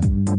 asalaamullaahi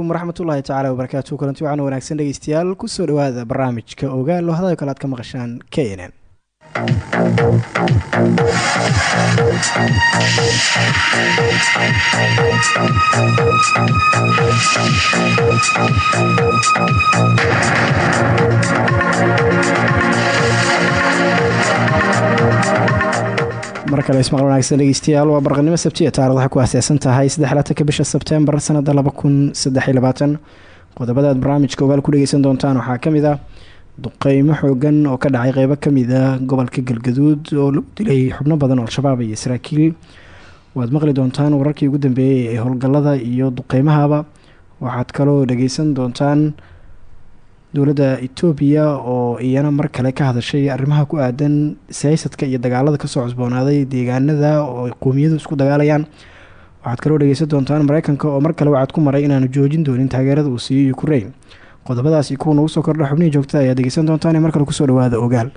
calaykum waraxmatullaahi tacaala wabarakaatu kulanti waxaana wanaagsan dhegeystayaal ku soo dhawaada barnaamijka ogaal hadal kale aad ka maqashaan k n n kale ismaqal wanaagsan dhegeystayaal waa barqanimo sabtiya taarikhda ku aaseysan tahay saddexlaatanka bisha sebteembar sanada laba kun saddexiy barnaamijka ogaal ku dhegeysan doontaan waxaa ka mid ah duqeymo xoogan oo ka dhacay qeybo ka mid ah gobolka galgaduud oo lagu dilay xubno badan oo al-shabaab iyo saraakiil. Waad maqli doontaan wararkii ugu dambeeyey ee howlgalada iyo duqeymahaba waxaad kaloo dhageysan doontaan dowladda etoobiya oo iyana mar kale ka hadashay arrimaha ku aadan siyaasadka iyo dagaalada ka soo cusboonaaday deegaanada oo qoomiyadu isku dagaalayaan. Waxaad kaloo dhegeysan doontaan mareykanka oo mar kale waxaad ku maray inaanu joojin doonin taageerada uu siiyo ukraine. Qodobadaasi kuwa nagu soo kordha xubnihii joogtada ayaad dhegeysan doontaan ee mar kale ku soo dhawaada ogaal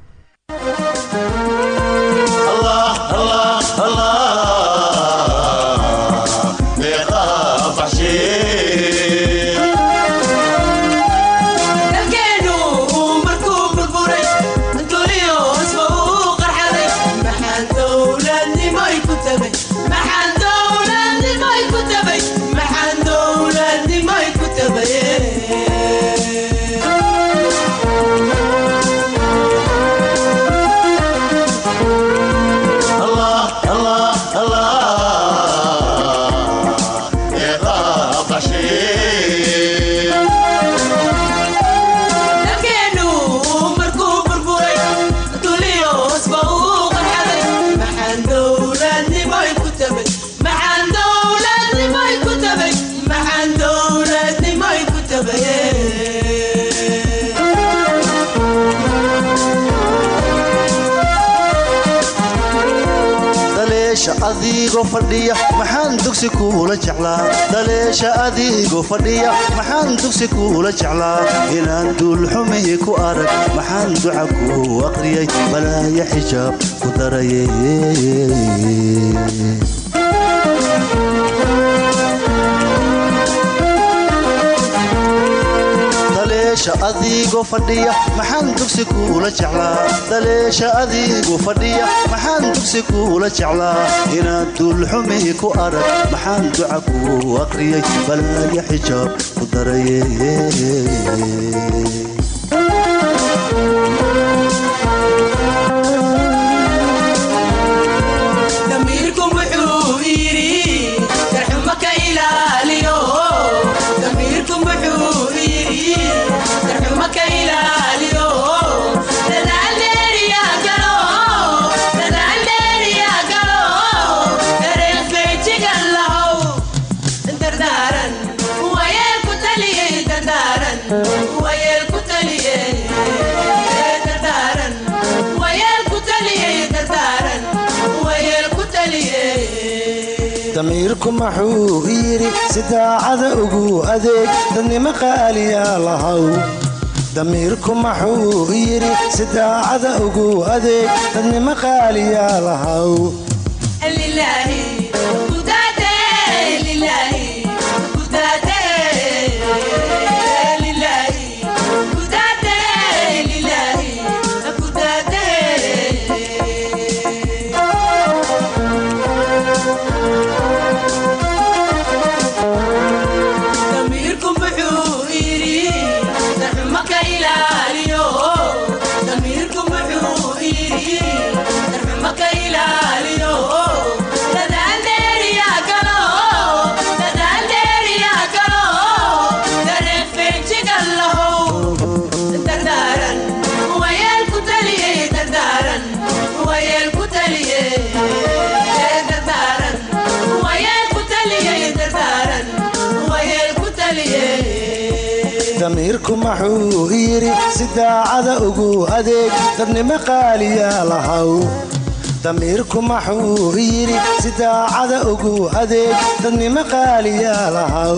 adigoo fadhiya maxaan dugsi kuula jeclaa? Daleesha adigoo fadhiya maxaan dugsi kuula jeclaa? Inaan duulxumihi ku arag maxaan duca ku aqriyay balaaya xijaab ku daraye daleesha adigoo fadhiya maxaan dugsi kuula jeclaa? Daleesha adigoo fadhiya maxaan dugsi kuula jeclaa? Inaad duulxumihi ku arag maxaan duca ku aqriyay? Balaaya xijaab ku daraye maxuu yidhi? Si daacada ugu adeeg dadnimo qaaliyaa lahaw. Damiirku maxuu yidhi? Si ugu adeeg dadnimo qaaliyaa lahaw yidhi si daacada ugu adeeg dadnimo qaaliyaa lahaw damiirku maxuu yidhi si daacada ugu adeeg dadnimo qaaliyaa lahaw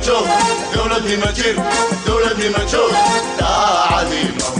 مجهود دولتي مجير دولتي مجهود تعالي موجود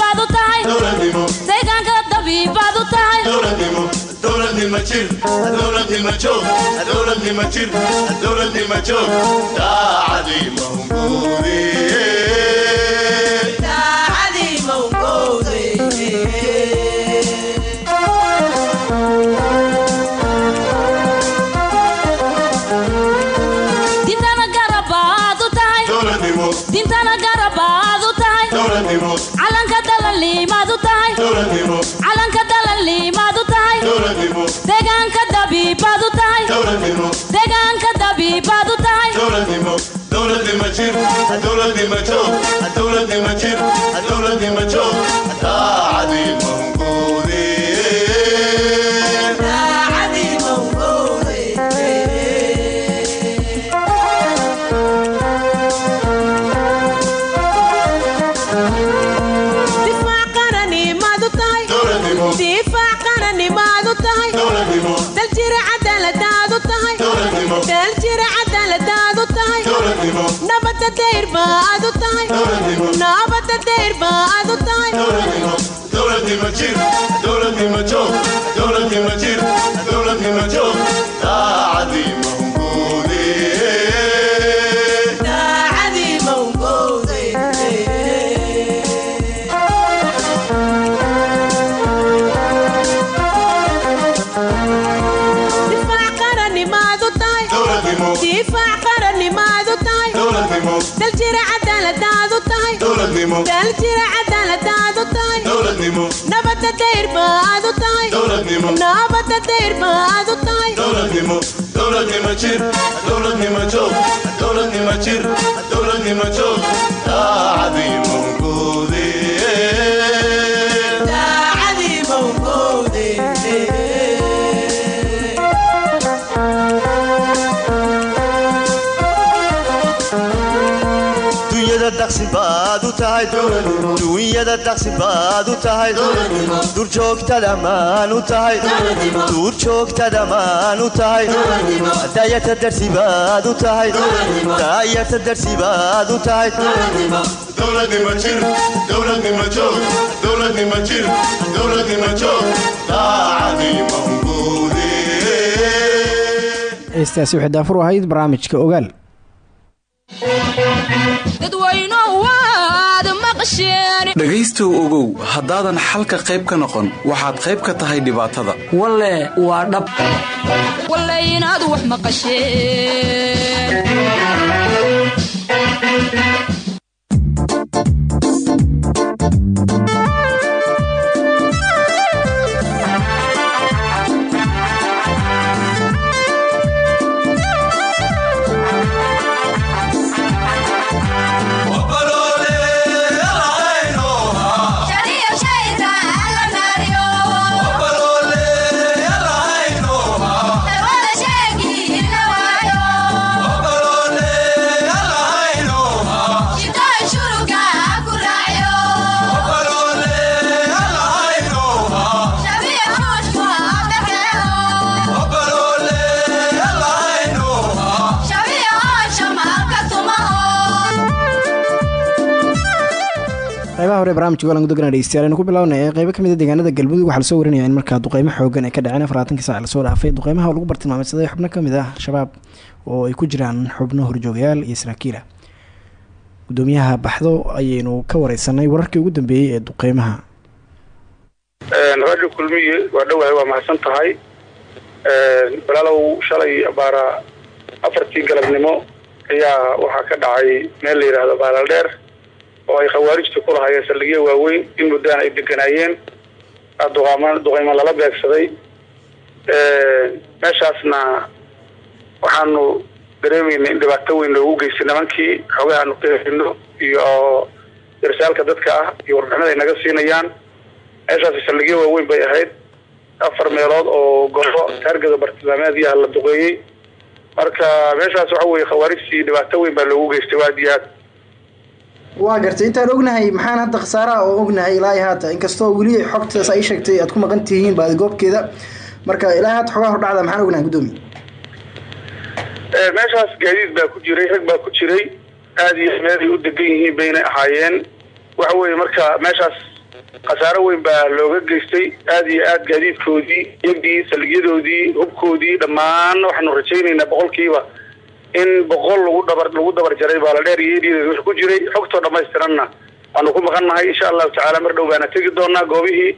baad u tahay deegaanka dabii baad u tahay dowladnimo jir calanka dalaliimaad u tahay. Deegaanka dabiibaad u tahay. Deegaanka dabiibaad u tahay. Difaac nabada dayr baad u tahay nabada dayr difaac qaranimaad u tahay dunyada daqsi baad u tahay dunyada daqsi baad u tahay duurjoogtada maan u tahay duurjoogtada maan u tahay daayata darsi baad u tahay daayata darsi baad u tahay heestaasi waxay daafur ahayd barnaamijka ogaal dhegaystow ogow haddaadan xalka qayb ka noqon waxaad qayb ka tahay dhibaatada. Walle waa dhab. Walle inaad wax maqasheen qaybaha hore barnamijka golan gudogana dhegeystayaal aynu ku bilaabnay ee qaybo ka mid a deegaanada galmudug waxaa la soo warinaya in markaa duqeymo xoogan ay ka dhaceen afaraatanki saac la soo dhaafay. Duqeymaha lagu bartilmaameysaday xubno ka mid ah shabaab oo ay ku jiraan xubno horjoogayaal iyo saraakiila gudoomiyaha baxdo ayaynu ka wareysanay wararkii ugu dambeeyey ee duqeymaha. Radio kulmiye waa dhowahay waa mahadsan tahay. Walaalow shalay baara afartii galabnimo ayaa waxaa ka dhacay meel la yidhaahdo baalaaldheer oo ay khawaarijta ku lahaayeen saldhigyo waaweyn in muddaan ay deganaayeen duqaama duqaymo lala beegsaday. Meeshaasna waxaanu dareemayna in dhibaato weyn loogu geystay nimankii xoogahaanu helino iyo darsaalka dadka ah iyo warbixinada ay naga siinayaan. Meeshaasi saldhigyo waaweyn bay ahayd. Afar meelood oo goro taargada bartilmaameed yaha la duqeeyey. Marka meeshaas waxa weye khawaarijtii dhibaato weyn baa loogu geystay waa aad waa gartay intaan ognahay maxaan hadda khasaaraha oo ognahay? Ilaa haata inkastoo weli xogtaas ay sheegtay aad ku maqan tihiin baadigoobkeeda marka ilaa haata xogaha hordhacda maxaan ognahay gudoomiye meeshaas gaadiid baa ku jiray rag baa ku jiray. Aada iyo meel ay u degan yihiin baynay ahaayeen. Waxa weeye marka meeshaas khasaaro weyn baa looga geystay. Aada iyo aad gaadiidkoodii yagdii saldhigyadoodii hubkoodii dhammaan waxaanu rajaynaynaa boqolkiiba in boqol lagu dabar jaray baaladheer iyo eriyadeeda wix ku jiray xogtoo dhamaystiranna waanu ku maqan nahay insha allahu tacaala mar dhow baana tegi doonaa goobihii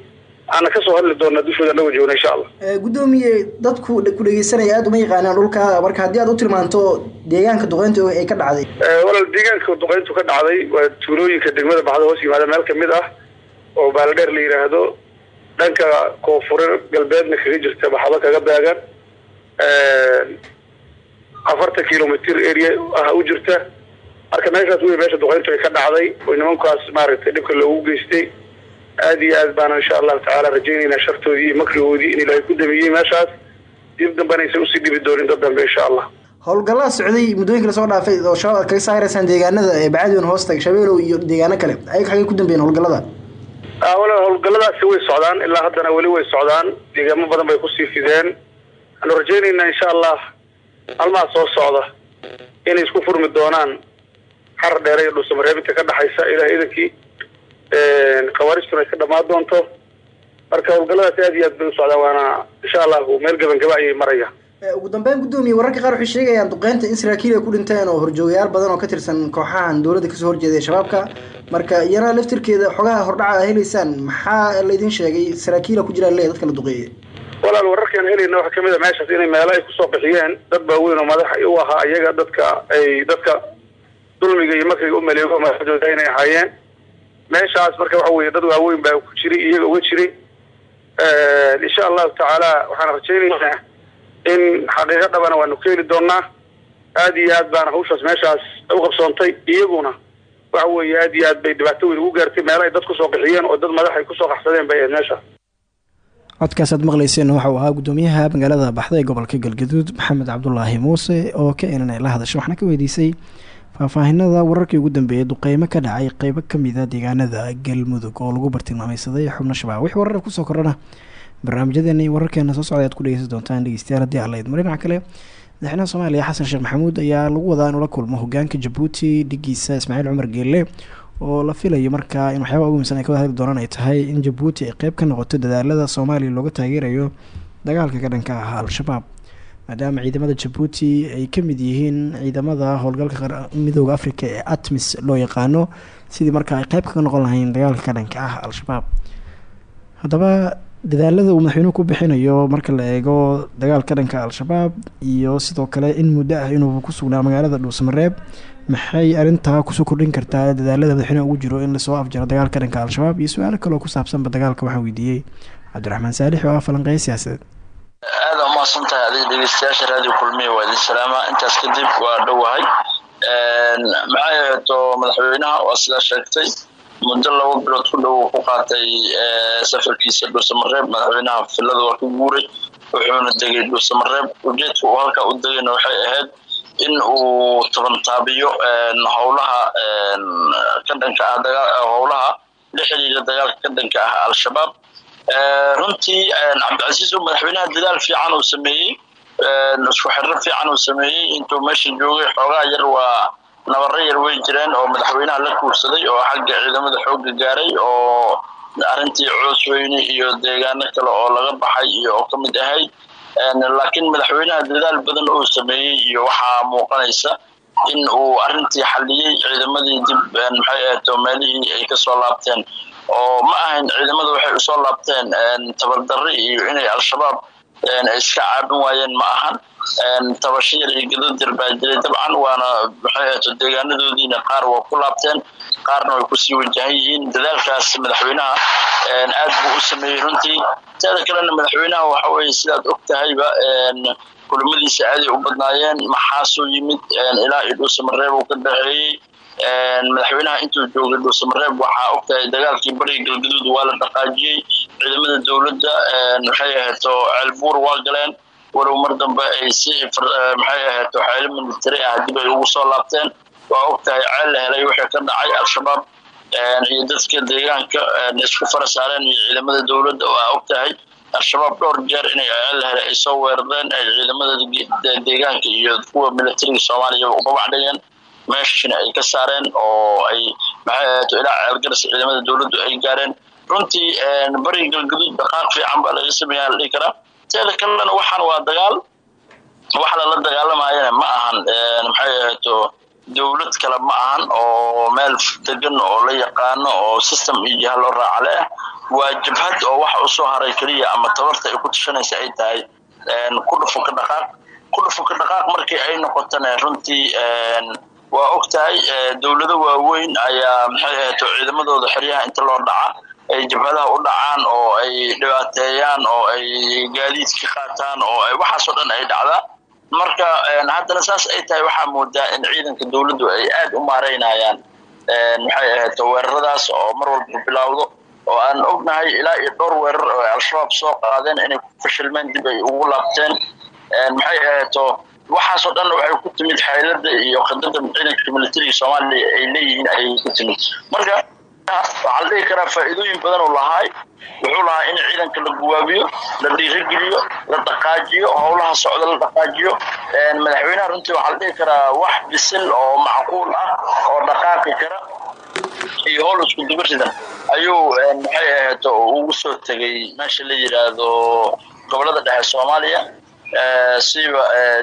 aana ka soo hadli doonaa dushooda naga joogna insha allah. Gudoomiye dadku ku dhegeysanaya aada uma yaqaanaan dhulka marka haddii aad u tilmaanto deegaanka duqeynta ay ka dhacday. Walaal deegaanka duqeyntu ka dhacday waa tuulooyinka degmada baxda hoos yimaada meel ka mid ah oo baaladheer la yidhaahdo dhanka koonfure galbeedna kaga jirta baxdo kaga beegan afartan kilomitr area ah u jirta. Marka meeshaas wey meesha duqeyntu ay ka dhacday oo nimankaas maaragtay dhibka loogu geystay. Aad iyo aad baana insha allahu tacaala rajaynaynaa shartoodii iyo makrigoodii in ilaahay ku damiyey meeshaas. Dib dambena aysan u sii dhibi doonin dad dambe insha allah. Howlgallada socday muddooyinka la soo dhaafay oo shabaab aad kaga saaraysaan deegaanada ee bacadweyne hoosta shabeelow iyo deegaano kale. Ayaga xagay ku dambeeyeen howlgallada? Wala howlgalladaasi way socdaan. Ilaa haddana weli way socdaan. Deegaamo badan bay ku sii fideen. Waxaanu rajaynaynaa insha allah maalmaha soo socda inay isku furmi doonaan xarar dheere iyo dhuusamareebinta ka dhexaysa ilaah idankii khawaarijtuna ay ka dhamaan doonto. Marka howlgalladaasi aad iyo aad bay u socdaan waana insha allahu meel gabangaba ayay marayaan ugu dambeyn guddoomiye wararka qaar waxay sheegayaan duqeynta in saraakiil ay ku dhinteen oo horjoogayaal badan oo ka tirsan kooxahan dowladda ka soo horjeeday shabaabka. Marka iyana laftirkeeda xogaha hordhaca helaysaan maxaa laydin sheegay saraakiila ku jiraan leeya dadka la duqeeyey walaal wararkaan helayna waxaa ka mid a meeshaas inay meelo ay ku soo bixiyeen. Dad waaweyn oo madax u ahaa iyaga dadka ay dadka dulmiga iyo makriga u maleego madaxdooda inay ahaayeen. Meeshaas marka waxa weye dad waaweyn baa ku jiray iyaga uga jiray. Insha allahu tacaala waxaan rajaynaynaa in xaqiiqo dhabana waanu ka heli doonaa aad iyo aad baana hawshaas meeshaas u qabsoontay iyaguna waxa weeye aad iyo aad bay dhibaato weyn ugu gaartay. Meelo ay dad ku soo qixiyeen oo dad madax ay ku soo qaxsadeen bay ahayd meesha codkaas aad maqlayseen waxa uu ahaa guddoomiyaha magaalada baxda ee gobolka galgaduud. Maxamed cabdulaahi muuse oo ka enan ay la hadashay waxaana ka weydiisay faahfaahinada wararkii ugu dambeeyay duqeymo ka dhacay qeybo ka mid a deegaanada galmudug oo lagu bartilmaameysaday xubno shabaab wixii warar ku soo kordhana barnaamijyadeena wararkeena soo socda aad ku dhegeysan doontaan dhegeystayaal haddii laydmo dhinaca kale madaxweynaha soomaaliya xasan sheekh maxamuud ayaa lagu wadaa inuu la kulmo hogaanka jabuuti dhigiisa ismaaciil cumar geelle oo la filayo markaa in waxyaaba ugu muhiimsan ay ka hadli doonaan ay tahay in jabuuti ay qeyb ka noqoto dadaalada soomaaliya looga taageerayo dagaalka ka dhanka ah al-shabaab. Maadaama ciidamada jabuuti ay ka mid yihiin ciidamada howlgalka midooda africa ee atmis loo yaqaano sidii markaa ay qeyb kaga noqon lahayn dagaalka ka dhanka ah al-shabaab. Haddaba dadaalada uu madaxweynuhu ku bixinayo marka la eego dagaalka dhanka al-shabaab iyo sidoo kale in muddo ah inuu ku sugnaa magaalada dhuusamareeb maxay arrintaa ku soo kordhin kartaa dadaalada madaxweynuhu ugu jiro in la soo afjaro dagaalka dhanka al-shabaab? Iyo su'aalo kaleo ku saabsanba dagaalka waxaan weydiiyey cabdiraxmaan saalix oo ah falanqeya siyaasadeed. Aada umahadsan tahay adiga dhegeystayaasha raadiyo kulmiya waa salaama. Intaas kadib waa dhowahay maxaa yeeto madaxweynaha waa sidaa sheegtay muddo laba bilood ku dhow ku qaatay safarkiisa dhuusamareeb madaxweynaha filada waa ka guuray. Wuxuuna degay dhuusamareeb ujeedka uu halkaa u degayna waxay ahayd in uu tabantaabiyo howlaha ka dhanka ah howlaha la xiriira dagaalka ka dhanka ah al-shabaab. Runtii cabdicasiis uu madaxweynaha dadaal fiican uu sameeyey. Isku xirro fiican uu sameeyey. Intuu meesha joogay xoogaa yar waa nabaro yar way jireen oo madaxweynaha la kuursaday oo xagga ciidamada xooga gaaray oo arrintii coosweyne iyo deegaano kale oo laga baxay iyo oo ka mid ahayd laakiin madaxweynaha dadaal badan uu sameeyey iyo waxaa muuqanaysa in uu arrintii xaliyey ciidamadii dib maxay ahato meelihii ay ka soo laabteen. Oo ma ahayn ciidamada waxay u soo laabteen tabardarri iyo inay al-shabaab iska caabin waayeen ma ahan. Tabasho yar iyo gadadar baa jiray dabcan waana maxay deegaanadoodiina qaar waa ku laabteen qaarna way ku sii wajahan yihiin. Dadaalkaas madaxweynaha aad buu u sameeyey runtii. Teeda kalena madaxweynaha waxa weye sidaad og tahayba kulamadiisa aaday u badnaayeen maxaasuu yimid ilaa iyo dhuusamareeb uu ka dhaxeeyey madaxweynaha intuu joogay dhuusamareeb waxaa og tahay dagaalkii bariga galgaduud waa la dhaqaajiyey ciidamada dowladda maxay ahato ceelbuur waa galeen walow mar dambe ay si maxay ahato xeelo militari ah dib ay ugu soo laabteen. Waa og tahay ceel la helay waxay ka dhacay al-shabaab iyo dadka deegaanka isku fara iyo ciidamada dowladda. Waa og tahay al-shabaab dhowr jeer inay ceel la helay ay soo weerareen ciidamada deegaanka iyo kuwa militariga soomaaliya uga bacdhayeen meeshana ay ka saareen oo ay ilaa ceelgaras ciidamada dowladdu ay gaareen. Runtii bariga galgaduud dhaqaaq fiican baa laga sameeyaa la dhihi teeda kalena waxaan waa dagaal. Wax lala dagaalamayana ma ahan maxay ahato dowlad kale ma ahan oo meel degan oo la yaqaano oo system iyo jiha loo raacale ah waa jabhad oo waxa u soo haray keliya ama tabarta ay ku tashanaysa ay tahay ku dhufo ka dhaqaaq. Ku dhufo ka dhaqaaq markii ay noqotana runtii waa og tahay dowlado waaweyn ayaa maxay ahato ciidamadooda xeryaha inta loo dhaca ay jabhadaha u dhacaan oo ay dhibaateeyaan oo ay gaadiid ka qaataan oo waxaasoo dhan ay dhacdaa marka haddana saas ay tahay waxaa moodaa in ciidanka dowladdu ay aad u maareynayaan maxay ahayd weeraradaas oo mar walba bilowdo oo aan ognahay ilaa iyo dhowr weerar oo ay al-shabaab soo qaadeen inay ku fashilmeen dib ay ugu laabteen. Maxay ahaydto waxaasoo dhan waxay ku timid xeelada iyo khidada ciidanka militariga soomaaliya ay leeyihiin ayay ku timid. Marka waxaa la dhihi karaa faa'iidooyin badan uu lahaay wuxuu lahaa in ciidanka la guwaabiyo la dhiirigeliyo la dhaqaajiyo howlaha socda la dhaqaajiyo. Madaxweynaha runtii waxaa la dhihi karaa wax bisil oo macquul ah oo dhaqaaqi kara. Iyo howl isku dubaridan ayuu maxay ahayd ugu soo tegay meesha la yidhaahdo gobollada dhexe soomaaliya siba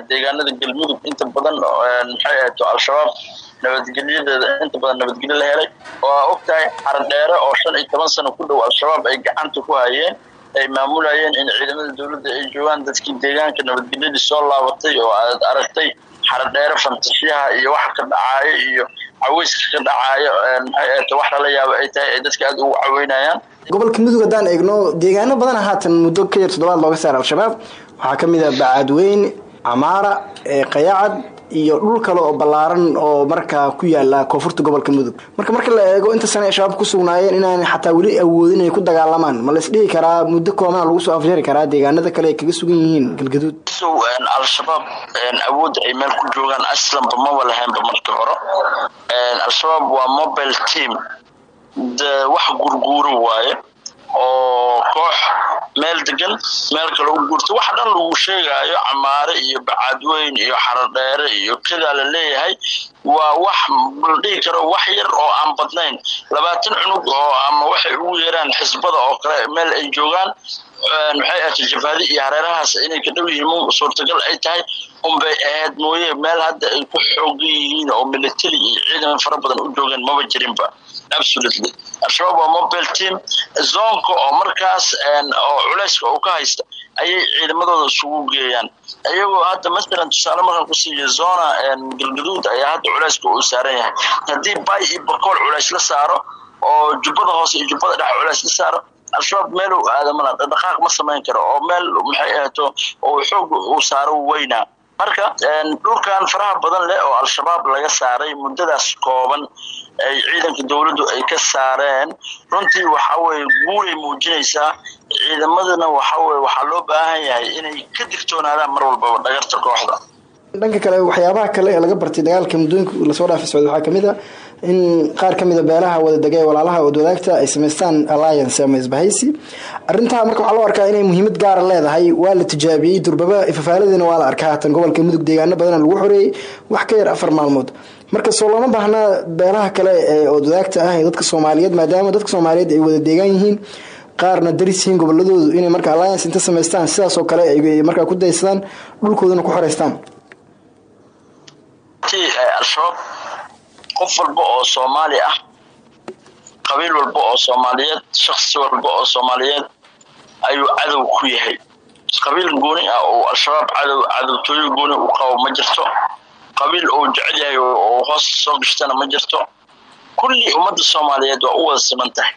deegaanada galmudug inta badan maxay ahayd al-shabaab nabadgelyadeeda inta badan nabadgelyo la helay oo aa og xardheere oo shan iyo toban sano ku dhow al-shabaab ay gacanta ku hayeen ay maamulayeen in ciidamada dowladda ay joogaan dadkii deegaanka nabadgelyadii soo laabatay oo aad aragtay xardheere fantashiyaha iyo waxa ka dhacaayo iyo caweyska ka dhacaayo maxay ahayd wax lala yaabo ay tahay ay dadka aad ugu caweynayaan. Gobolka mudug haddaan eegno deegaano badan haatan muddo ka yar toddobaad looga saara al-shabaab waxaa ka mid ah bacaadweyn camaara qayacad iyo dhul kale oo ballaaran oo markaa ku yaalla koonfurta gobolka mudug. Marka marka la eego inta sane ay shabaab ku sugnaayeen inaan xataa weli awoodin ay ku dagaalamaan ma la isdhihi karaa muddo koobana lagu soo afjari karaa deegaanada kale ay kaga sugan yihiin galgaduud? Al-shabaab awood ay meel ku joogaan aslanba maba lahaynba marka hore. Al-shabaab waa mobile team. Wax gurguuro waaye oo koox meel degan meel kale u guurta waxa dhan lagu sheegaayo camaare iyo bacaadweyn iyo xarodheere iyo kadaa la leeyahay. Waa wax la dhihi karo wax yar oo aan badnayn. Labaatan cunug oo ama waxay ugu yeeraan xisbada oo kale meel ay joogaan maxay ahayd jafaadi iyo hareerahaas? Inay ka dhow yihiin suurtagal ay tahay. Unbay ahayd mooye meel hadda ay ku xoogan yihiin oo military iyo ciidan fara u joogeen maba jirinba. Absolutely. Al-shabaab waa mobile team. Zoonka oo markaas oo culayska uu ka haysta ayay ciidamadooda isugu geeyaan. Iyagoo hadda masalan tusaale markaan ku siiyo zona galgaduud ayaa hadda culayska uu saaran yahay. Haddii bay iyo bakool culays la saaro oo jubbada hoose iyo jubbada dhexe culays la saaro al-shabaab meel uu aadamana dhaqaaq ma samayn karo. Oo meel maxay ahaato oo xoog uu saaro weynaa marka dhulkan faraha badan leh oo al-shabaab laga saaray muddadaas kooban ay ciidanka dowladdu ay ka saareen runtii waxa weye guulay muujinaysaa. Ciidamadana waxa weye waxaa loo baahan yahay inay ka digtoonaadaan mar walbaba dhagarta kooxda. Dhanka kale waxyaabaha kale ee laga bartay dagaalka muddooyinka la soo dhaafay socda waxaa in qaar ka mid a beelaha wada dega ee walaalaha wadwadaagta ay samaystaan alliance ama isbahaysi. Arrintaa marka waxaa loo arkaa inay muhiimad gaara leedahay. Waa la tijaabiyey durbaba ifafaaladeena waa la arkaa. Haatan gobolka mudug deegaano badana lagu xoreeyey wax ka yar afar maalmood. Marka soo looma baahnaa beelaha kale ee wadwadaagta ah dadka soomaaliyeed maadaama dadka soomaaliyeed ay wada deegaan yihiin qaarna daris goboladoodu inay marka alliance inta samaystaan. Sidaas oo kale ay markaa ku daysadaan dhulkoodana ku xoreystaan. Al-shabaab qof walba oo soomaali ah qabiil walba oo soomaaliyeed shaksi walba oo soomaaliyeed ayuu cadow ku yahay. Qabiil gooni ah oo al-shabaab cadow cadowtooyo gooni u qabo ma jirto. Qabiil uu jecel yahay oo hoos soo gashtana ma jirto. Kulli ummadda soomaaliyeed waa u wada siman tahay.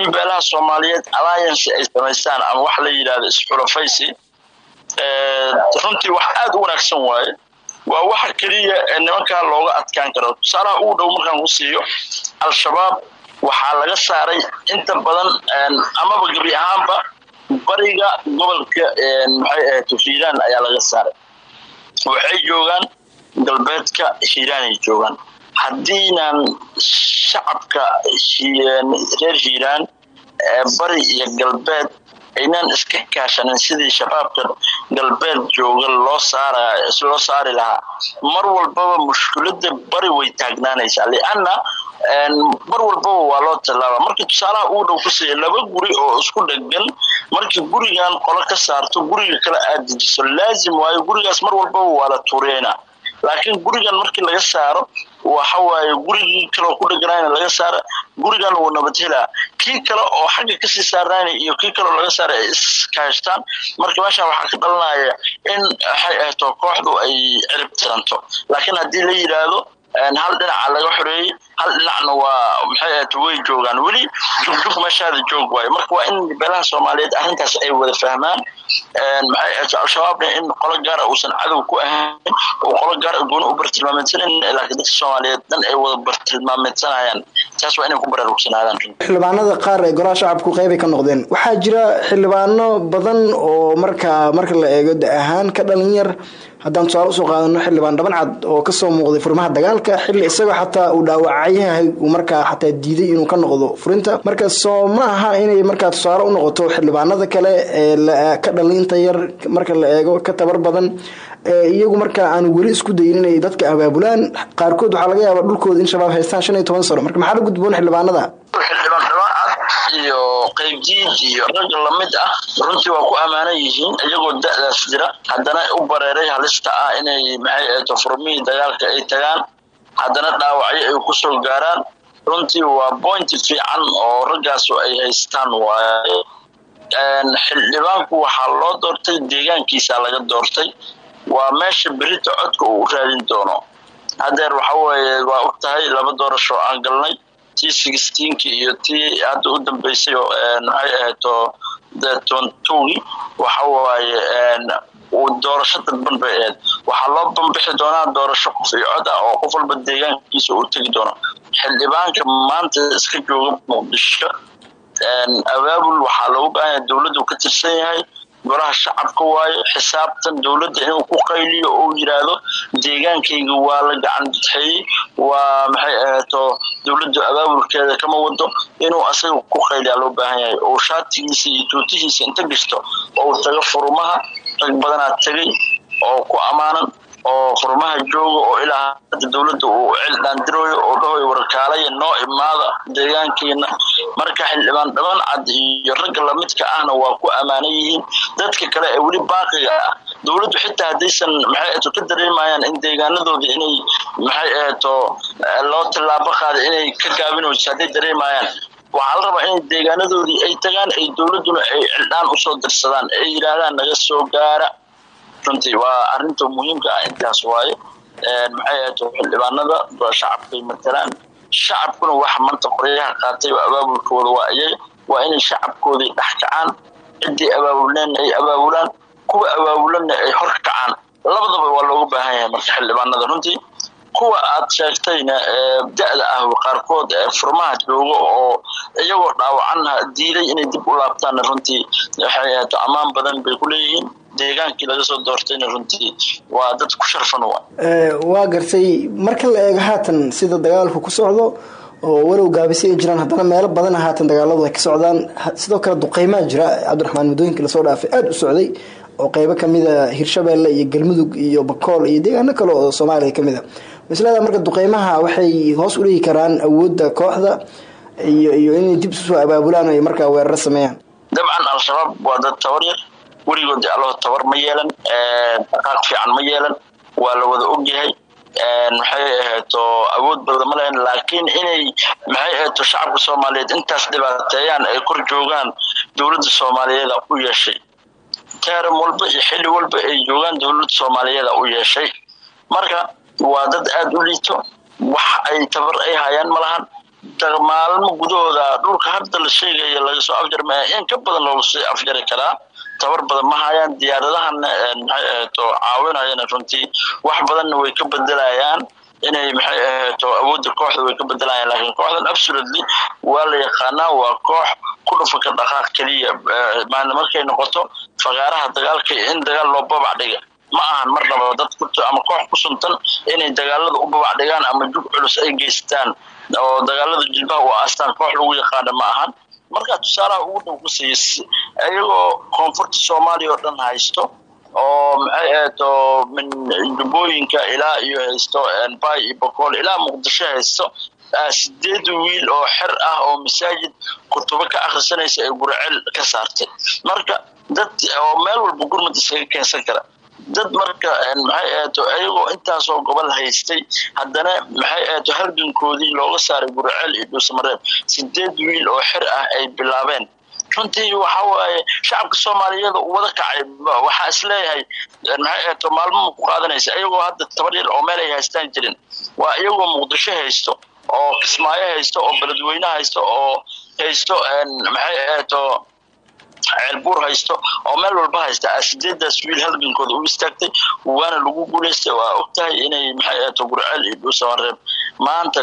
In beelaha soomaaliyeed alliance ay samaystaan ama wax la yidhahdo isxulafaysi runtii wax aada u wanaagsan waaye waa waxa keliya ee nimankaa looga adkaan karo. Tusaalaha ugu dhow markaan ku siiyo al-shabaab waxaa laga saaray inta badan amaba gebi ahaanba bariga gobolka maxay ahayd hiiraan ayaa laga saaray. Waxay joogaan galbeedka hiiraanay joogaan. Haddiinan shacabka reer hiiraan bari iyo galbeed aynaan iska kaashanin sidii shabaabka galbeed jooga loo saari lahaa. Mar walbaba mushkilada bari way taagnaanaysaa. Lianna mar walbaba waa loo tallaaba markii tusaalaha ugu dhow ku siiya laba guri oo isku dhegan markii gurigan qolo ka saarto guriga kale aad dejiso. Laazim waayo gurigaas mar walbaba waa la tuureyna laakiin gurigan markii laga saaro waxa waaye gurigii kaleoo ku dheganayna laga saara gurigan wuu nabad helaa. Kii kale oo xagga ka sii saarnayna iyo kii kaleoo laga saara ay iskaashtaan marka meeshaan waxaa ka dhalanaya in waxay ahto kooxdu ay cirib tiranto. Laakiin haddii la yidhaahdo hal dhinaca laga xoreeyey hal dhinacna waa maxay way joogaan. Weli meeshaada joog waayo. Marka waa in beelaha soomaaliyeed arrintaas ay wada fahmaan. Maxay al-shabaabna in qolo gaara uusan cadow ku ahayn oo qolo gaara gooni u bartilmaameedsanan laakiin dadka soomaaliyeed dhan ay wada bartilmaameedsanayaan taas waa inay ku baraarugsanaadaan xildhibaanada qaar ee golaha shacabku qeybay ka noqdeen. Waxaa jira xildhibaano badan oo markaa marka la eego da ka dhalin yar haddaan tusaale u soo qaadano xildhibaan dhaban cad oo ka soo muuqday furimaha dagaalka xilli isagoo xataa uu dhaawacyahay uu markaa xataa diiday inuu ka noqdo furinta. Marka soo inay markaa tusaale u noqoto xildhibaanada kale ee ka dhalinta yar marka la eego ka tabar badan iyagu markaa aan weli isku dayin inay dadka abaabulaan. Qaarkood waxaa laga yaabaa dhulkooda in shabaab haystaan shan iyo toban sano. Marka maxaa la gudboon xildhibaanada cad iyo ragga la mid ah runtii waa ku ammaanan yihiin iyagoo da-daas jira. Haddana u bareeray halista ah inay maxay ahto furmihii dagaalka ay tagaan. Haddana dhaawacyo ay ku soo gaaraan. Runtii waa bointi fiican oo raggaasu ay haystaan waaye xildhibaanku waxaa loo doortay deegaankiisa laga doortay. Waa meesha berita codka uu u raadin doono. Hadeer waxa weeye waa og tahay laba doorasho aan galnay tii sixteenki iyo tii hadda u dambeysay oo maxay ahayto tontowgi waxa waaye doorasho dadban bay ahayd. Waxaa loo banbixi doonaa doorasho qof iyo cod ah oo qof walba deegaankiisa uu tegi doono. Xildhibaanka maanta iska jooga muqdisho abaabul waxaa loogu baahanya dowladdu ka tirsan yahay golaha shacabka waayo xisaabtan dowladda inuu ku qayliyo oo yiraahdo deegaankayga waa la gacan bidxeeyey waa maxay ahayto dowladdu abaabulkeeda kama wado inuu asaga ku qayliyaa loo baahan yahay. Oo shaatigiisa iyo tuutihiisa inta gashto oo taga furumaha rag badanaa tegay oo ku ammaanan oo furmaha jooga oo ilaa hadda dowladda uu cildhaandirooyo oo dhahoy warkaalaya noo imaada deegaankeena marka xildhibaan dhaban cad iyo ragga lamidka ahna waa ku ammaanan dadka kale ee weli baaqiga ah dowladdu xitaa haddaysan maxay ahto ka dareemayaan in deegaanadooda inay maxay ahto loo tillaabo qaada inay ka gaabinayso hadday dareemayaan. Waxaa la rabaa in deegaanadoodii ay tagaan ay dowladduna ay cildhaan u soo dirsadaan ay yidhaahdaan naga soo gaara runtii waa arinta muhiimka ah intaas waaye maxay ahto xildhibaanada? Shacabkay matalaan shacabkuna waxa manta qoryaha qaatay oo abaabulkooda waa iyaga waa inay shacabkoodii dhex kacaan. Ciddii abaabulneenna ay abaabulaan. Kuwa abaabulanna ay hor kacaan. Labadaba waa looga baahan yahay marka xildhibaanada runtii kuwa aad sheegtayna da-da ah qaarkood furmaha jooga oo iyagoo dhaawacanna diiday inay dib u laabtaanna runtii. Waxay ahto ammaan badan bay ku leeyihiin. Deegaankii laga soo doortayna runtii waa dad ku sharfan wa waa gartay marka la eego haatan sida dagaalku ku socdo oo walow gaabisi ay jiraan haddana meelo badan haatan dagaaladu ka socdaan. Sidoo kale duqeymaa jira cabdiraxmaan muddooyinka la soo dhaafay aada u socday oo qeybo kamida hirshabeelle iyo galmudug iyo bakool iyo deegaano kale oo soomaaliya ka mid a maslada marka duqeymaha waxay hoos u dhigi karaan awoodda kooxda iyo iyo inay dib isusoo abaabulaan ay markaa weeraro sameeyaan. Dabcan al-shabaab waa dad tabar yar. Weligood aloo tabar ma yeelan dhaqaaq fiican ma yeelan. Waa la wada ogyahay maxay ahayto awood badan ma lahayn laakiin inay maxay ahayto shacabka soomaaliyeed intaas dhibaateeyaan ay kor joogaan dowladda soomaaliyeed u yeeshay. Teeram walba iyo xilli walba ay joogaan dowladda soomaaliyeed u yeeshay. Marka waa dad aada u liito. Wax ay tabar ay hayaan ma lahan. Maalmo gudahooda dhulka hadda la sheegaya laga soo afjarma in ka badan looga sii afjari karaa. Tabar badan ma hayaan. Diyaaradahana maxay ahayto caawinayana runtii. Wax badanna way ka bedelayaan inay maxay ahayto awoodda kooxda way ka bedelayaan laakiin kooxdan absolutely waa la yaqaanaa waa koox ku dhufanka dhaqaaq keliya. Markay noqoto fagaaraha dagaalka in dagaal loo babac dhiga ma ahan mar naba dad ama koox ku suntan inay dagaalada u babac dhigaan ama jug culus ay geystaan. Oo dagaalada jilbaha u aastaan koox lagu yaqaana ma ahan. Markaa tusaalaha ugu dhow ku siiya iyagoo koonfurta soomaaliya oo dhan haysto oo maxay ahayto min jubbooyinka ilaa iyo haysto bay iyo bokool ilaa muqdisho haysto sideed wiil oo xer ah oo masaajid kutubo ka akhrisanaysa ee gurcel ka saartay. Marka dad oo meel walba gurmad iskaga keensan kara dad marka maxay ahayto iyagoo intaasoo gobol haystay haddana maxay ahayto halgankoodii looga saaray gurcel iyo dhuusamareeb sideed wiil oo xer ah ay bilaabeen. Runtii waxa waaye shacabka soomaaliyeed u wada kacay waxaa is leeyahay maxay eeto maalmo ku qaadanaysa iyagoo hadda tabar yar oo meel ay haystaan jirin. Waa iyagoo muqdisho haysto oo kismaayo haysto oo beledweyne haysto oo haysto maxay eeto ceelbuur haysto oo meel walba haysta sideedaas wiil halgankooda u istaagtay waana lagu guulaystay waa ogtahay inay maxay gurceel iyo dhuusabareeb maanta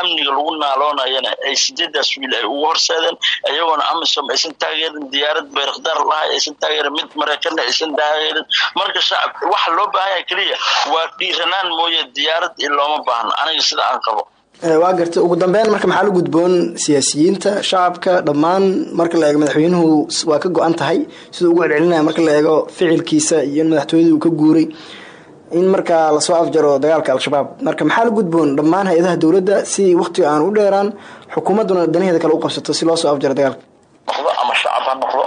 amniga lagu naaloonayana ay sideedaas wiil ay ugu horseedeen iyagoona amisom aysan taageerin diyaarad bayrakdaar lahay aysan taageerin mid maraykanna aysan taageerin marka shacab waxa loo baahan yahay keliya waa dhiiranaan mooye diyaarad in looma baahno aniga sida aan qabo waa gartay ugu dambeyn marka maxaa la gudboon siyaasiyiinta shacabka dhammaan marka la eego madaxweynuhu waa ka go-an tahay. Siduu ugu celcelinaya marka la eego ficilkiisa iyo in madaxtooyadii uu ka guuray in markaa la soo afjaro dagaalka al-shabaab. Marka maxaa la gudboon dhammaan hay'adaha dowladda si waqtiga aan u dheeraan xukuumadduna danaheeda kale u qabsato si loo soo afjaro dagaalka? Ama shacab ha noqdo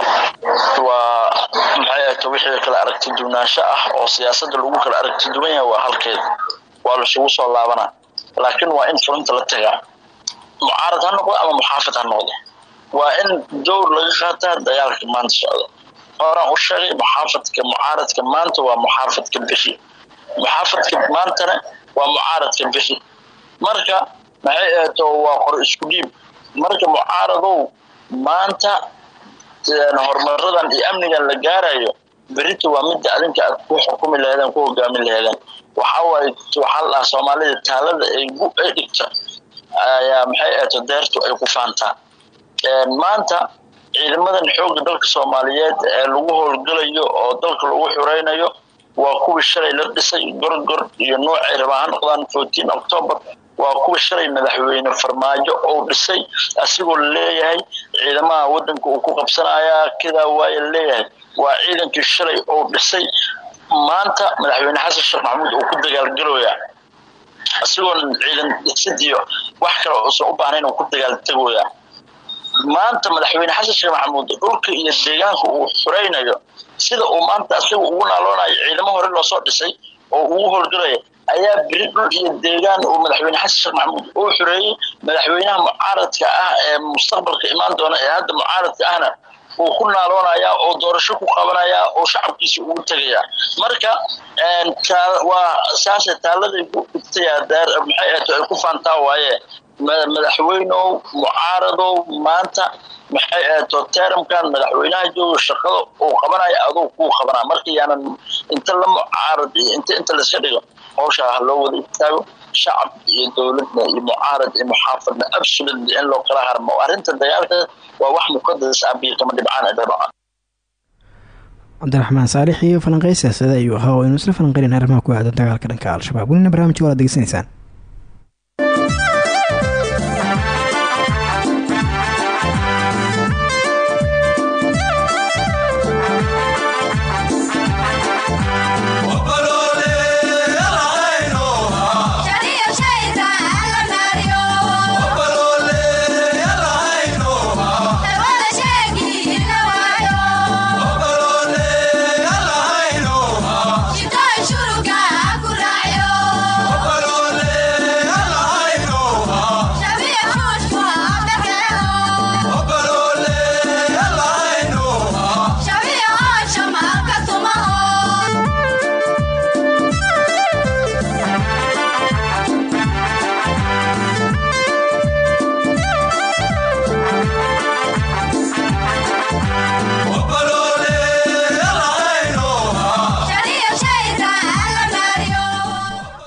waa maxay ahto wixii kala aragti duwnaansho ah oo siyaasadda lagu kala aragti duwan yahay waa halkeeda waa lasugu soo laabanaa laakiin waa in furinta la tagaa. Mucaarad ha noqdo ama muxaafid ha noqdo. Waa in dowr laga qaataa dagaalka maanta socda horaan u sheegay muxaafadka mucaaradka maanta waa muxaafadka bixi. Muxaafadka maantana waa mucaaradka bixi. Marka maxay eeto waa qor isku dhiib. Marka mucaaradow maanta horumaradan iyo amnigan la gaarayo berita waa midda adinka aad ku xukumi laheedeen ku hogaamin laheedeen waxa waaye waxaa la dhahaa soomaalida taalada ay gu ay dhigta ayaa maxay eeto deertu ay ku faantaa maanta ciidamadan xoogga dalka soomaaliyeed ee lagu howlgalayo oo dalka lagu xureynayo waa kuwii shalay la dhisay gorgor iyo noocay rabaa ha noqdaan october waa kuwa shalay madaxweyne farmaajo ou dhisay asigoo la leeyahay ciidamaha wadanka uu ku qabsanayaa. Kidaa waaya la leeyahay waa ciidankii shalay ou dhisay. Maanta madaxweyne xasan sheekh maxamuud uu ku dagaalgalooyaa isagoon ciidan dhisid iyo wax kale uusan u baahnayn uu ku dagaaltegoyaa maanta madaxweyne xasan sheekh maxamuud dhulka iyo deegaanka uu xuraynayo sida uu maanta asiga ugu naaloonayo ciidamo hore loosoo dhisay oo ugu howlgalaya ayaa beri iyo deegaan uu madaxweyne xasan sheekh maxamuud uu xureeyey madaxweynaha mucaaradka ah ee mustaqbalka imaan doona ee hadda mucaaradka ahna uu ku naaloonayaa oo doorasho ku qabanayaa oo shacabkiisa ugu tegayaa. Marka waa saase taaladay ku dhigtayaa daar maxay ahto ay ku faantaa waaye madaxweynow mucaaradow maanta maxay ahto teramkan madaxweynaha jooga shaqada uu qabanayo aduu kuu qabanaa. Marka yaanan inta la mucaarad inta inta layska dhigo howshaa ha loo wada istaago shacab iyo dowladna iyo mucaarad iyo muxaafadna absolutely in loo kala harmo. Arrinta dagaalka waa wax muqadas ah biyo kama dhibcaan dhibca cabdiraxmaan saalix iyo falanqey siyaasada ayuu ahaa aynu isla falanqeyn arrimaha ku aadan dagaalka dhanka al-shabaab. Welina barnamijka waad degeysanaysaan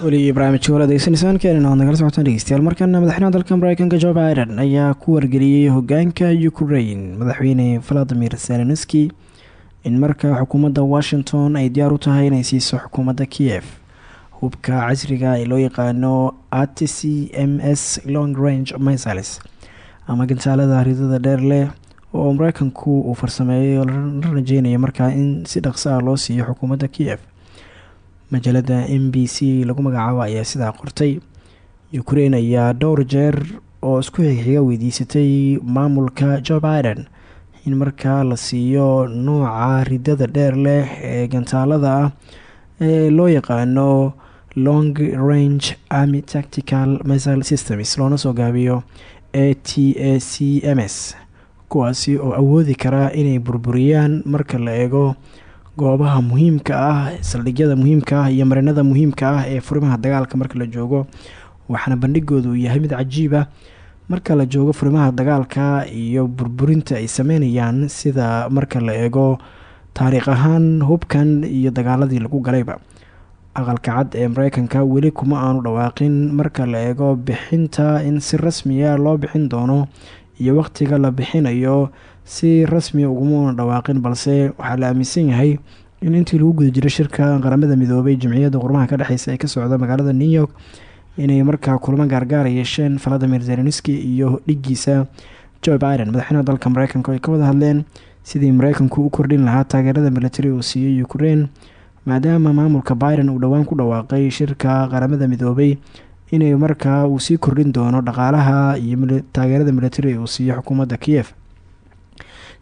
weli barnaamijka wala degeysanaysaan keenina waad nagala socotaan dhegeystayaal. Markana madaxweynaha dalka mareykanka jo biden ayaa ku wargeliyey hogaanka ukraine. Madaxweyne valadimir zelenski in marka xukuumadda washington ay diyaar u tahay inay siiso xukuumadda kiev. Hubka casriga ee loo yaqaano at c m s long range missiles. Ama gantaalada ridada dheer leh oo mareykanku uu farsameeyay oo la rajeynayo markaa in si dhaqso ah loo siiyo xukuumadda kiev majaalada m b c lagu magacaabo ayaa sidaa qortay. Ukraine ayaa dhowr jeer oo isku xigxiga weydiisatay maamulka jo biden in markaa la siiyo nooca ridada dheer leh ee gantaalada ee loo yaqaano long range army tactical missile systems loona soo gaabiyo a t a c m s kuwaasi oo awoodi kara inay burburiyaan marka la eego goobaha muhiimka ah saldhigyada muhiimka ah iyo marinada muhiimka ah ee furimaha dagaalka marka la joogo. Waxaana bandhigoodu yahay mid cajiib ah. Marka la joogo furimaha dagaalka iyo burburinta ay sameynayaan sida marka la eego taariikh ahaan hubkan iyo dagaaladii lagu galayba. Aqalka cad ee mareykanka weli kuma aanu dhawaaqin marka la eego bixinta in si rasmiya loo bixin doono iyo waqtiga la bixinayo si rasmiya ugumana dhawaaqin balse waxaa la aaminsan yahay in intii lagu guda jiro shirka qaramada midoobay jamciyadda qurmaha ka dhexeysa ee ka socda magaalada new york inay markaa kulamo gaargaara yeesheen valadimir zelenski iyo dhigiisa joe biden. Madaxweynaha dalka mareykanka ay ka wada hadleen sidii mareykanku u kordhin lahaa taageerada militari uu siiyey ukraine maadaama maamulka biden uu dhowaan ku dhawaaqay shirka qaramada midoobay inay markaa uu sii kordhin doono dhaqaalaha iyo taageerada militari uu siiyo xukuumadda kiev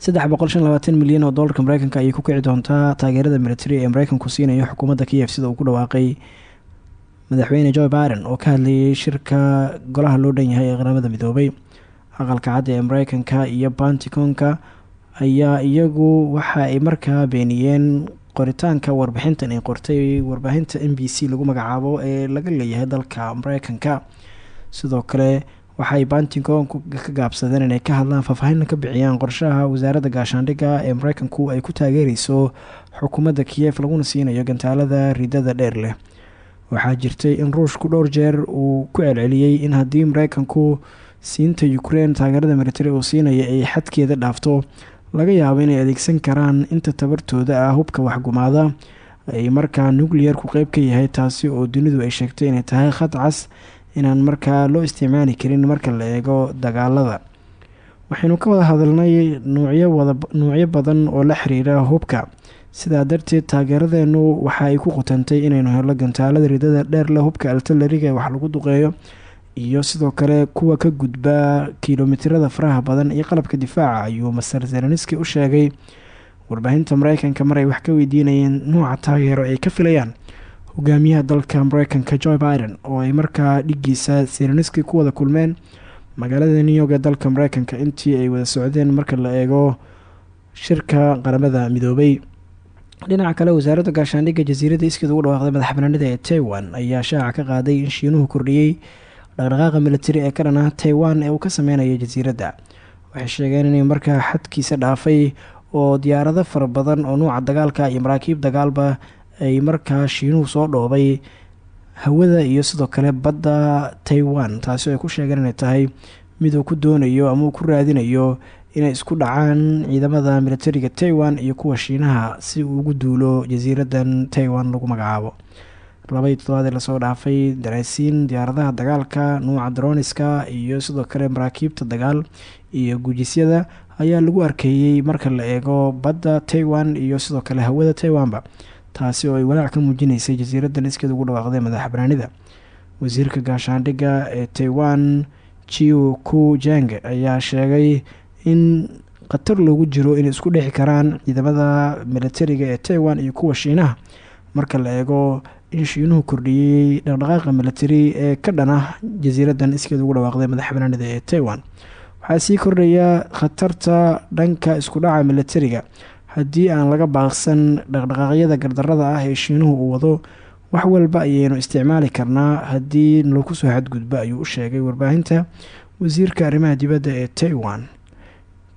saddex boqol shan labaatan milyan oo dollarka mareykanka ayay ku kici doontaa. Taageerada militari ee mareykanku siinayo xukuumadda kiev sida uu ku dhawaaqay madaxweyne joe biden oo ka hadlayay shirka golaha loo dhan yahay ee qaramada midoobay. Aqalka cadda ee mareykanka iyo banticonka ayaa iyagu waxa ay markaa beeniyeen qoritaanka warbixintan ay qortay warbaahinta m b c lagu magacaabo ee laga leeyahay dalka mareykanka sidoo kale waxay bantingong ka gaabsadeen inay ka hadlaan faahfaahin ka bixiyaan qorshaha wasaaradda gaashaandhigga ee mareykanku ay ku taageereyso xukuumadda kiyef laguna siinayo gantaalada ridada dheer leh. Waxaa jirtay in ruushku dhowr jeer uu ku celceliyey in haddii mareykanku siinta ukrein taageerada militari uu siinaya ay xadkeeda dhaafto. Laga yaabo inay adeegsan karaan inta tabartooda ah hubka waxgumaada ay markaa nuclear-ku qeyb ka yahay taasi oo dunidu ay sheegtay inay tahay khad cas inaan markaa loo isticmaali karin marka la eego dagaalada. Waxaynu ka wada hadalnay nuucyo badan oo la xiriira hubka. Sidaa darteed taageeradeenu waxa ay ku qutantay inaynu helo gantaalada ridada dheer leh hubka altalariga wax lagu duqeeyo iyo sidoo kale kuwa ka gudba kilomitirada faraha badan iyo qalabka difaaca ayuu master zelenski u sheegay. Warbaahinta mareykanka mar ay wax ka weydiinayeen nuuca taageero ay ka filayaan hogaamiyaha dalka mareykanka joe biden oo ay markaa dhigiisa zelenski ku wada kulmeen magaalada new york ee dalka mareykanka intii ay wada socdeen marka la eego shirka qaramada midoobay. Dhinaca kale wasaaradda gaashaandhigga jasiiradda iskeed ugu dhawaaqday madaxbanaanida ee taiwan ayaa shaaca ka qaaday in shiinuhu kordhiyey dhaqdhaqaaqa militari ee ka dhan taiwan ee uu ka sameynaya jasiiradda. Waxay sheegeen inay markaa xadkiisa dhaafay oo diyaarado fara badan oo nuuca dagaalka iyo maraakiib dagaalba ay markaa shiinuhu soo dhoobay hawada iyo sidoo kale badda taiwan. Taasi ay ku sheegeen inay tahay mid ku doonayo ama uu ku raadinayo inay isku dhacaan ciidamada militariga taiwan iyo kuwa shiinaha si uu ugu duulo jasiiradan taiwan lagu magacaabo. Labadii toddobaad ee la soo dhaafay daraasiin diyaaradaha dagaalka nuuca droniska iyo sidoo kale maraakiibta dagaal iyo guujisyada ayaa lagu arkeeyey marka la eego badda taiwan iyo sidoo kale hawada taiwanba taasi oo ay walaac ka muujinaysay jasiiradan iskeed ugu dhawaaqday madax banaanida. Wasiirka gaashaandhigga ee taiwan jiu ku jeng ayaa sheegay in khatar loogu jiro inay isku dhexi karaan ciidamada militariga ee taiwan iyo kuwa shiinaha. Marka la eego in shiinuhu kordhiyey dhaqdhaqaaqa militari ee ka dhan jasiiradan iskeed ugu dhawaaqday madax banaanida ee taiwan waxaa sii kordhaya khatarta dhanka isku dhaca militariga haddii aan laga baaqsan dhaqdhaqaaqyada gardarada ah ee shiinuhu uu wado wax walba ayaynu isticmaali karnaa. Haddii lagu soo xadgudbo ayuu u sheegay warbaahinta wasiirka arrimaha dibadda ee taiwan.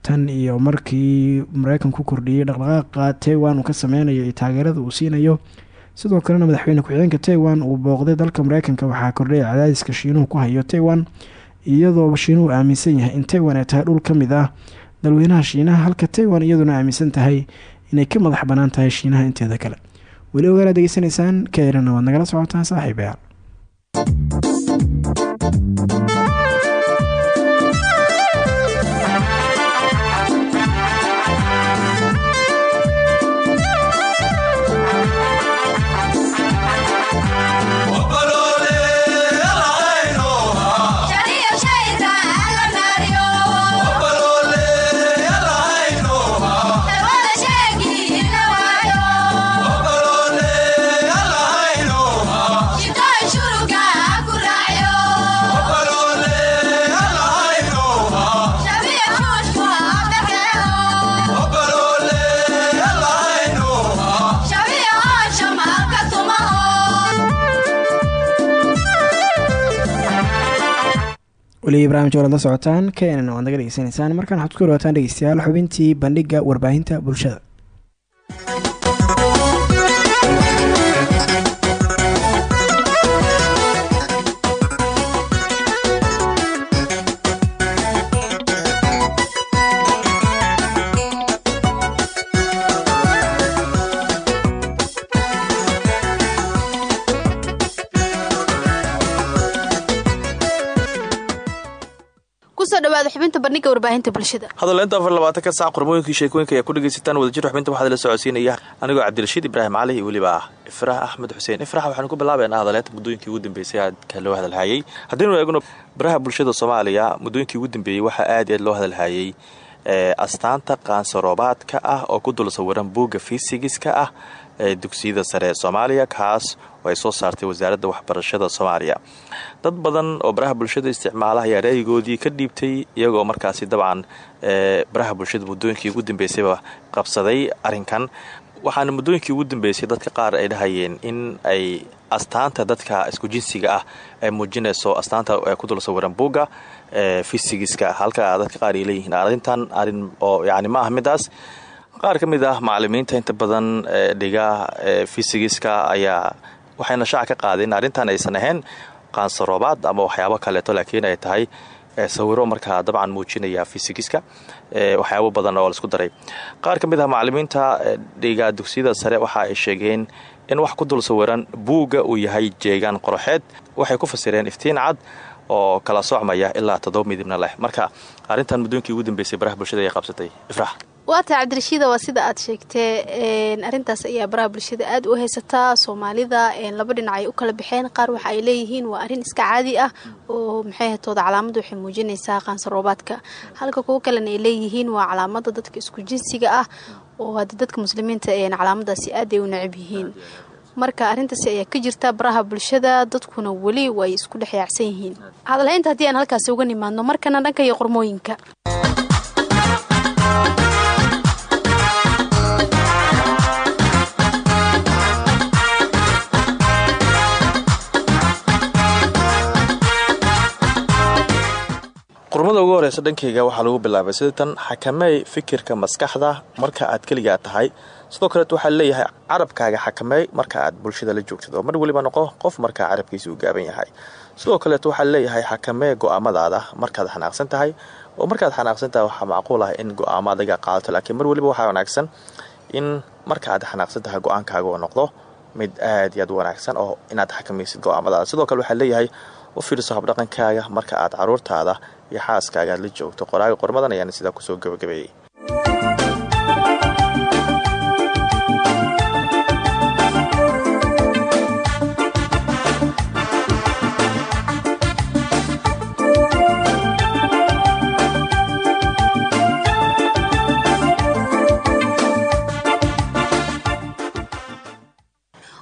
Tan iyo markii mareykanku kordhiyey dhaqdhaqaaqa taiwan uu ka sameynayo iyo taageerada uu siinayo. Sidoo kalena madaxweyne ku-xigeenka taiwan uu booqday dalka mareykanka waxaa kordhaya cadaadiska shiinuhu ku hayo taiwan iyadoo shiinuhu aaminsan yahay in taiwan ay tahay dhul ka mid ah dalweynaha shiinaha halka taiwan iyaduna aaminsan tahay inay ka madax bannaan tahay shiinaha inteeda kale. Weli ogaala degeysanaysaan kaerana waad nagala socotaan saaxiibayaal weli barnamij waad la socotaan keenan waad naga dhegeysanaysaan markaan waxaad ku dhawaataan dhegeystayaal xubintii bandhiga warbaahinta bulshada bandhiga warbaahinta bulshada. Hadalleynta afar labaatanka saac qormooyinkii sheekooyinka ayaa ku dhegaysataan wadajir xubinta waxaad la socodsiinaya anigoo cabdirashiid ibraahim cali iyo weliba ah ifraax axmed xuseen. Ifrax waxaanu ku bilaabaynaa hadalleynta muddooyinkii ugu dambeysay aadka loo hadalhayey haddaynu eegno baraha bulshada soomaaliya muddooyinkii ugu dambeeyey waxaa aad aad loo hadalhayey astaanta qaansarobaadka ah oo ku dul sawiran buugga fiisigiska ah ee dugsiyada sare soomaaliya kaas ay soo saartay wasaaradda waxbarashada soomaaliya. Dad badan oo baraha bulshada isticmaala ayaa ra'yigoodii ka dhiibtay iyagoo markaasi dabcan baraha bulshada muddooyinkii ugu dambeysayba qabsaday arrinkan. Waxaana muddooyinkii ugu dambeysay dadka qaar ay dhahayeen in ay astaanta dadka isku jinsiga ah ay muujinayso astaanta ku dul sawiran buugga fisigiska. Halka dadka qaar ay leeyihiin arrintan arrin oo yani ma ah qaar ka ah macalimiinta inta badan dhiga fisigiska ayaa waxayna shaaca ka qaadeen. Arrintan aysan ahayn qaansarobaad ama waxyaabo kaleeto laakiin ay tahay sawiro markaa dabcan muujinaya fisigiska waxyaabo badan oo la isku daray. Qaar ka mid ah macalimiinta dhiga dugsiyada sare waxa ay sheegeen in wax ku dul sawiran buugga uu yahay jeegaan qoroxeed. Waxay ku fasireen iftiin cad oo kala socmaya ilaa toddoba midibna leh. Marka arrintan muddooyinkii ugu dambeysay baraha bulshada ay qabsatay. Ifrax waata cabdirashiida waa sida aad sheegtee arintaas ayaa baraha bulshada aad u haysataa soomaalida laba dhinac ay u kala baxeen. Qaar waxa ay leeyihiin waa arrin iska caadi ah oo maxay hatooda calaamadu waxay muujinaysaa qaansarobaadka halka kuwo kalena ay leeyihiin waa calaamada dadka isku jinsiga ah oo hadda dadka muslimiinta calaamadaasi aad ay u necab yihiin. Marka arrintaasi ayaa ka jirta baraha bulshada dadkuna weli way isku dhex yaacsan yihiin. Hadalhaynta haddii aan halkaasi uga nimaadno markana dhanka iyo qormooyinka qurmada ugu horeysa dhankayga waxaa lagu bilaabay sida tan xakameey fikirka maskaxda marka aad keligaa tahay. Sidoo kaleet waxaa leeyahay carabkaaga xakameey marka aad bulshada la joogtid oo mar weliba noqo qof markaa carabkiisa gaaban yahay. Sidoo kaleet waxaa leeyahay xakamee go'aamadaada markaad xanaaqsan tahay. Oo markaad xanaaqsan tahay waxaa macquul ah in go'aamo qaadato laakiin mar weliba waxaa wanaagsan in marka aad xanaaqsan tahay go'aankaaga noqdo mid aad iyo wanaagsan oo inaad xakamaysid go'aamadaada. Sidoo kale waxaa leeyahay u fiirso habdhaqankaaga marka aad caruurtaada iyo xaaskaaga aad la joogto. Qoraaga qormadan ayaana sidaa ku soo gabagabeeyey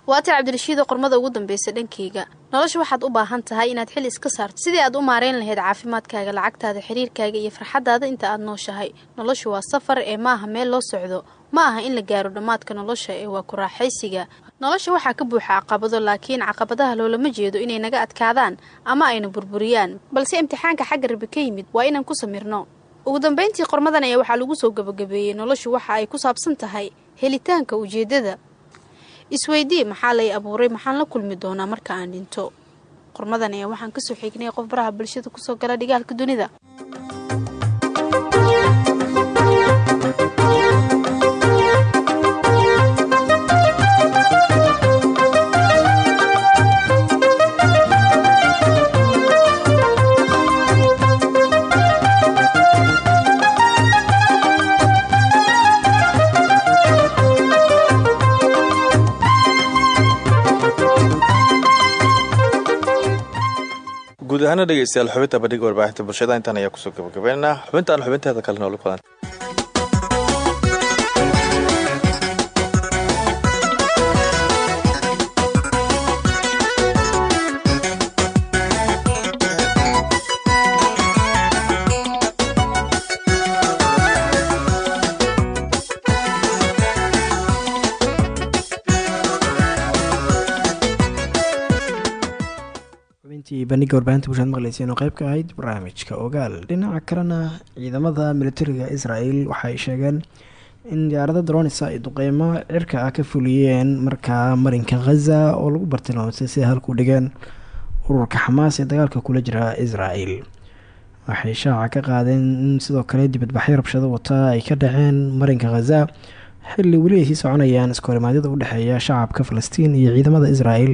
waata cabdirashiida qormada ugu dambeysa dhankeyga. Nolosha waxaad u baahan tahay inaad xil iska saarto. Sidii aad u maareyn lahayd caafimaadkaaga lacagtaada xiriirkaaga iyo farxadaada inta aad nooshahay. Noloshu waa safar ee maaha meel loo socdo. Ma aha in la gaaro dhammaadka nolosha ee waa ku raaxaysiga. Nolosha waxaa ka buuxa caqabado laakiin caqabadaha loolama jeedo inay naga adkaadaan ama ayna burburiyaan. Balse imtixaanka xagga rabi ka yimid waa inaan ku samirno. Ugu dambeyntii qormadan ayaa waxaa lagu soo gabagabeeyey. Noloshu waxa ay ku saabsan tahay helitaanka ujeeddada isweydii maxaa lay abuuray? Maxaan la kulmi doonaa marka aan dhinto? Qormadan ayaa waxaan ka soo xignay qof baraha bulshada ku soo gala dhigaalka dunida guud ahaana dhegeystayaal xubinta bandhiga warbaahinta bulshada intaan ayaa ku soo gabagabeynaa. Xubintaan xubinteeda kale noola kulan bandhiga warbaahinta bulshad maqleyseen oo qeyb ka ahayd barnaamijka ogaal. Dhinaca kalena ciidamada militariga israel waxay sheegeen in diyaarada dronisa ay duqeymo cirka ah ka fuliyeen markaa marinka khaza oo lagu bartilmaamtay sida halku dhigeen ururka xamaas ee dagaalka kula jira israel waxay shaaca ka qaadeen in sidoo kale dibadbaxyo rabshado wata ay ka dhaceen marinka khaza xilli weli ay sii soconayaan u dhexeeya shacabka falastiin iyo ciidamada israel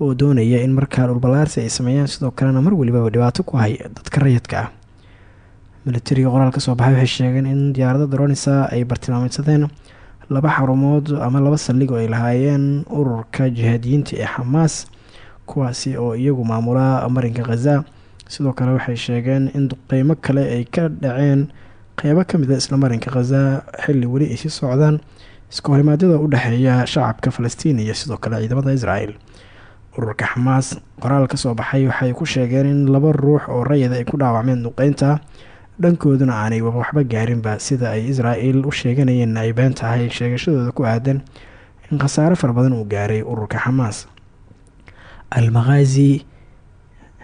oo doonaya in markaa dhulballaarsi ay sameeyaan sidoo kalena mar walibaba dhibaato ku haya dadka rayidka ah. Militariga qoraal ka soo baxay waxay sheegeen in diyaarada dronisa ay bartilmaameysadeen laba xarumood ama laba saldhig oo ay lahaayeen ururka jihaadiyiinta ee xamaas kuwaasi oo iyagu maamula marinka khaza sidoo kale waxay sheegeen in duqeymo kale ay ka dhaceen qeybo ka mid a isla marinka khaza xilli weli ay socdaan. Iska horimaadyada u dhexeeya shacabka falastiin iyo sidoo kale ciidamada israel ururka xamaas qoraal ka soo baxay waxay ku sheegeen in laba ruux oo rayida ay ku dhaawacmeen duqeynta dhankooduna aanay waxba gaarinba. Sida ay israel u sheeganayeen ay tahay sheegashadooda ku aadan in khasaare fara badan uu gaaray ururka xamaas al-makhazi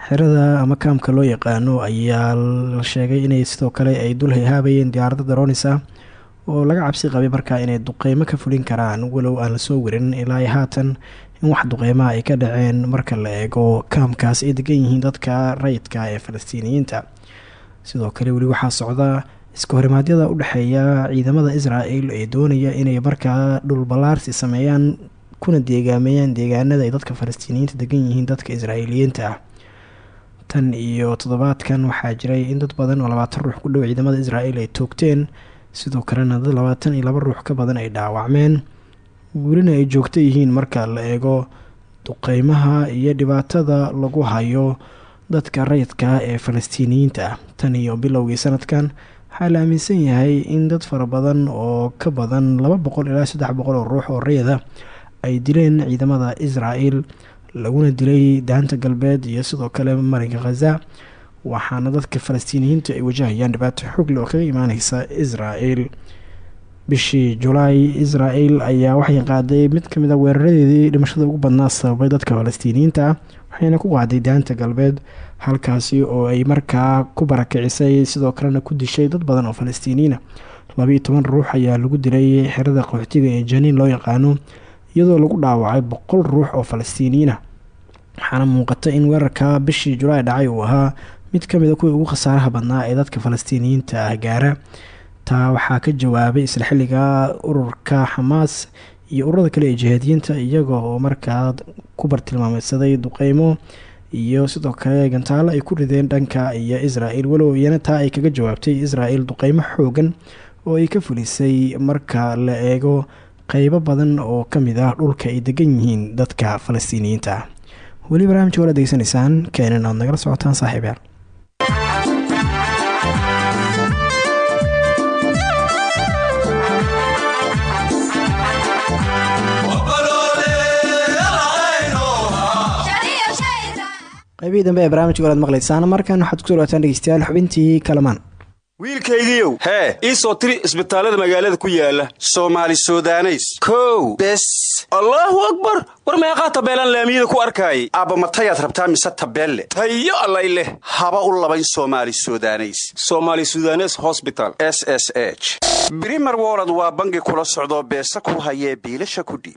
xerada ama kaamka loo yaqaano ayaa la sheegay inay sidoo kale ay dul hayhaabayeen diyaaradda daroonisa oo laga cabsi qabay markaa inay duqeymo ka fulin karaan. Walow aan la soo warin ilaa haatan in wax duqeymaha ay ka dhaceen marka la eego kaamkaas ay degan yihiin dadka rayidka ee falastiiniyiinta. Sidoo kale weli waxaa socda iska horimaadyada u dhexeeya ciidamada israel ee doonaya inay markaa dhul ballaarsi sameeyaan kuna deegaameeyaan deegaanada ay dadka falastiiniyiinta degan yihiin dadka israa'iiliyiinta. Ah tan iyo toddobaadkan waxaa jiray in dad badan oo labaatan ruux ku dhow ciidamada israel ay toogteen sidoo kalena dad labaatan iyo laba ruux ka badan ay dhaawacmeen welina ay joogto yihiin marka la eego duqeymaha iyo dhibaatada lagu hayo dadka rayidka ee falastiiniyiinta. Tan iyo bilowgii sanadkan waxaa la aaminsan yahay in dad fara badan oo ka badan laba boqol ilaa saddex boqol oo ruux oo rayida ay dileen ciidamada israel laguna dilay daanta galbeed iyo sidoo kale marinka khaza waxaana dadka falastiiniyiinta ay wajahayaan dhibaato xoogle oo kaga imaaneysa israel bishii julaay israel ayaa waxay qaaday mid ka mid a weeraradeedii dhimashada ugu badnaa sababay dadka falastiiniyiinta ah waxayna ku qaaday daanta galbeed halkaasi oo ay markaa ku barakicisay sidoo kalena ku dishay dad badan oo falastiiniyiina labiiyo toban ruux ayaa lagu dilay xerada qaxootiga ee janiin loo yaqaano iyadoo lagu dhaawacay boqol ruux oo falastiiniyiina waxaana muuqata in weerarka bishii julaay dhacay uu ahaa mid ka mid a kuwii ugu khasaaraha badnaa ee dadka falastiiniyiinta ah gaara taa waxaa ka jawaabay isla xilliga ururka xamaas iyo ururada kale ee jihaadiyiinta iyaga oo markaa ku bartilmaameysaday duqeymo iyo sidoo kale gantaalo ay ku rideen dhanka iyo israel walow iyana taa ay kaga jawaabtay israel duqeymo xoogan oo ay ka fulisay marka la eego qeybo badan oo ka mid ah dhulka ay degan yihiin dadka falastiiniyiinta. Ah weli barnaamijka wala degeysanaysaan keenan aad nagala socotaan saaxiibyaal qaybihii dambe ee barnamijka walaad maqlaysaan markan waxaad ku soo dhawaataan dhegeystayaal xubintii kalamaan. Wiilkaygiiow. Hee ii soo tiri isbitaallada magaalada ku yaalla soomaali sudaneys. Kow. Bes. Allaahu akbar! War meeqaa tabeelaan laamiyada ku arkaayay aabba matayaad rabtaa mise tabeelle? Tayo allay leh. Haba u labayn soomaali sudaneys. Somaali sudanes hosbital s s h. Brimer wolod waa bangi kula socdoo beesa ku hayee biilasha kudhiib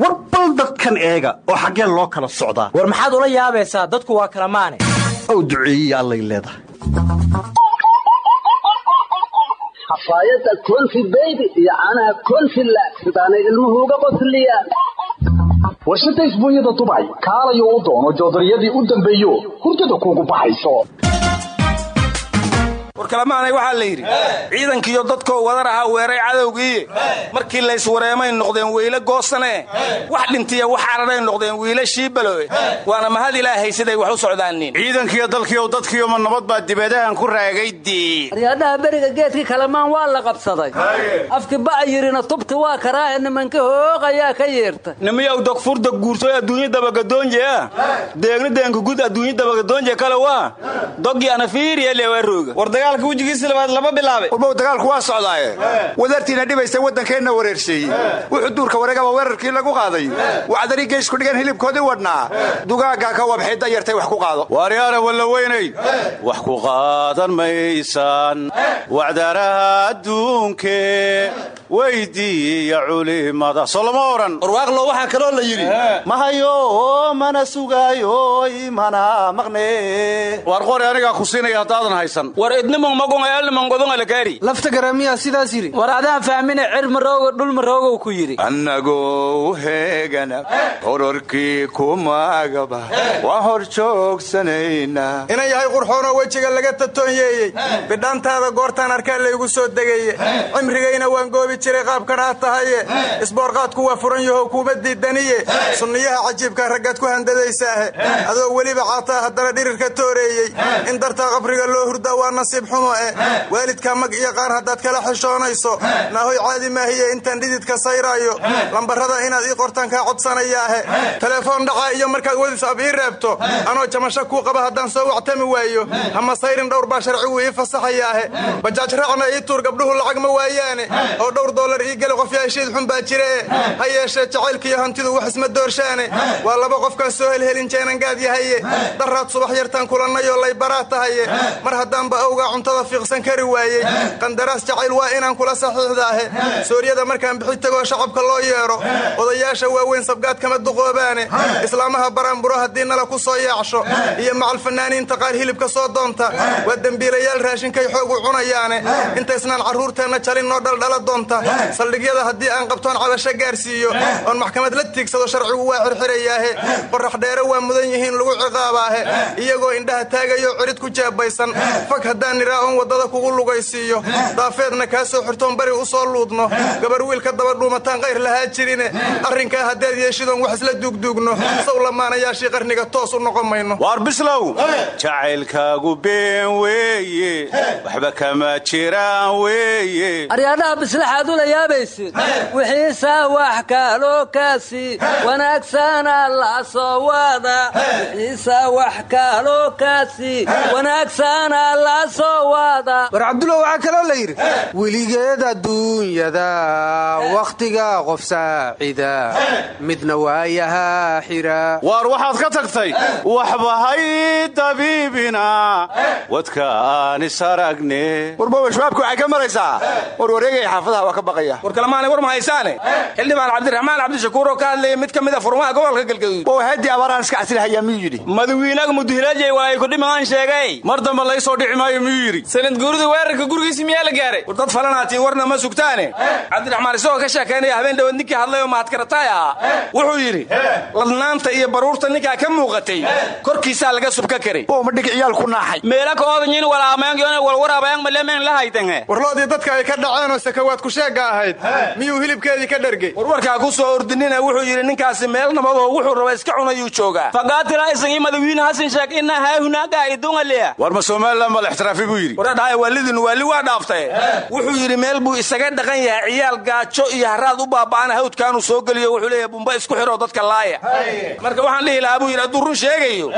war bal dadkan eega oo xaggeen loo kala socdaa. War maxaad ula yaabaysaa? Dadku waa kala maane. Ow duceeyiya allay leedahay. Xafaayadda konfi beybi iyo caanaha konfi laag sidaanay ilmuhu uga qosliyaan warshada isbuunyada dubay kaalayo u doono joodariyadii u dambeeyo hurdada kuugu baxayso war kalemaanay waxaa la yidhi ciidankiiyo dadkoo ahaa weeray cadowgiiye markii layswareemay noqdeen weyle goosane wax dhintiya wax cararay noqdeen wiila shiibaloe waana mahad ilaahay siday wax u socdaanin ciidankiyo dalkiiyo dadkiioma nabad baa dibadahan ku raagay dii aryaadhaha beriga geedkii kalamaan waa la qabsaday. Afki ba'a yidhina tubti waa karaahe nimanka hooqayaa ka yeerta. Nimiyow dogfurda guursoy adduunya dabagadoonjea deegna deenkagud adduunya dabagadoonje kale waa? Doggii anafiiriya leewarooga war dagaalka wejigiisi labaad lama bilaabay warbow dagaalku waa socdaaye. Wadartiina dhibaysa waddankeenna wareerseeyey wuxuu duurka wareegaba weerarkii lagu qaaday. Wacdari geysku dhigan hilibkoodii wadhnaa dugaaggaa ka wabxay dayartay wax ku qaado. Waaryaara walla weynay wax ku qaadan maysaan wacdaraha adduunkee weydiiya culimada. Soo lama odhan warwaaqlo waxaa kaloo la yidhi mahayo mana sugaayo imana maqne waar qori anigaa ku siinaya haddaadan haysan war idnimon magon elniman godon alakaari lafta garamiyaa sidaas yidhi war adaan fahmine cir marooga dhul maroogow ku yidhi annagoo heegana hororkii kumagaba waa hor joogsanaynaa inan yahay qurxoonoo wejiga laga tatoonyeeyey. Bidhaantaada goortaan arkaa laygu soo degeye cimrigayna waan goobi jiray qaabkanaad tahaye. Isboorqaadku waa furan yaho kuuma diidaniye sunniyaha cajiibka raggaad ku handadaysaahe adoo weliba caataa haddana dhirirka tooreeyey. In dartaa qabriga loo hurdaa waa nasiib xumo eh waalidkaa mag iyo qaar haddaad kala xishoonayso naahoy caadi maahiye intaan dhididka sayraayo lambarrada inaad ii qortaan kaa codsanayaahe telefoon dhacaa iyo markaad wadis ab ii reebto anoo jamasho kuu qaba haddaan soo wactami waayo hama sayrin dhowr baa sharcigu ii fasaxayaahe bajaaj raacna ii tuur gabdhuhu lacag ma waayaane oo dhowr dollar ii geli qof yaashiid xun baa jiree ha yeeshee jacaylkiiyo hantidu wax isma doorshaane waa laba qofkaan soo helhelin jeenangaad yahaye daraad subax yartaan kulannayoo laybaraa tahaye mar haddaanba awgaa cuntada fiiqsan kari waayey. Qandaraas jacayl waa inaan kula saxiixdaahe. Sooryada markaan bixi tagoo shacabka loo yeedho odayaasha waaweyn sabgaad kama duqoobaane. Islaamaha baraanburo haddii nala ku soo yaacsho iyo macalfanaaniinta qaar hilibka soo doonta. Waa dembiilayaal raashinkay xoogu cunayaane. Intaysnaan carruurteenna jalin noo dhaldhala doonta. Saldhigyada haddii aan qabtoon cabasho gaarsiiyo oon maxkamad la tiigsado sharcigu waa xirxirayaahe. Qorax dheere waa mudan yihiin lagu ciqaabaahe. Iyagoo indhaha taagayo cirid ku jeebaysan fag haddaan nidhaa oon waddada kugu lugaysiiyo. Daafeedna kaa soo xirtoon bari u soo luudno. Gabar wiilka daba dhuumataan qayr lahaa jirine. Arrinkaa haddaad yeeshidoon wax isla duugduugno saw lamaanayaashii qarniga toos u noqon mayno. Waar bislow jacaylkaagu been weeye. Waxba kama jiraan weeye. Aryaadhaha bislaxaad ula yaabaysid. Wixiisa wax kaaloo kaasi. Wanaagsana la soo wada wixiisa wax kaaloo kaasi. Wanaagsana la soo wada war cabdulla waxaa kaloo la yidhi weligeed adduunyada wakhtiga qof saacida midna waayahaa xira waar waxaad ka tagtay waxba hay dabiibina wadka aan is aragne warbowa shabaabka waxay ka maraysaa. War wareegaya xaafadaha waa ka baqaya. War kalemaanay war ma haysaane. Xildhibaan cabdiraxmaan cabdishakuur oo ka hadlaya mid ka mid a furmaha gobolka galgaduud oo haddii abaaraan iska casilahayaa miyuu yidhi? Madawiinaga muduhilajay waay kudhimaan sheegay. Mar dambe lay soo dhici maayo miyuu yidhi sanad guurida weerarka gurigiisi miyaa la gaaray? War dad falanaatii warna ma sugtaane. Cabdiraxmaan isagoo ka sheekaynaya habeen dhawood ninkii hadlay oo mahadkarataay ahaa wuxuu yidhi ladnaanta iyo baruurta ninkaa ka muuqatay korkiisaa laga subka karay. Oo ma dhig ciyaal ku naaxay. Meela ka odanyin walaamayangyoona walwaraabayang malemen la haytanhe warloodii dadka ay ka dhaceen oo sakawaad ku sheegga ahayd miyuu hilibkeedii ka dhergey warwarkaa ku soo ordinina wuxuu yidhi ninkaasi meel nabadoo wuxuu raba iska cunayuu joogaa. Fagaatila isagii madawiine hasan sheeg ina haahunaaga idungaliya war ma somalilan ma la ixtiraafi buu yidhi. Waradhaaya waalidin waali waa dhaaftay. Wuxuu yidhi meel buu isaga dhaqan yahay ciyaal gaajo iyo haraad u baaba'ana hawdkaanuu soo geliyo. Wuxuu leeyahay bumba isku xiroo dadka laaya. Marka waxaan dhihi lahaa buu yidhi hadduu run sheegayo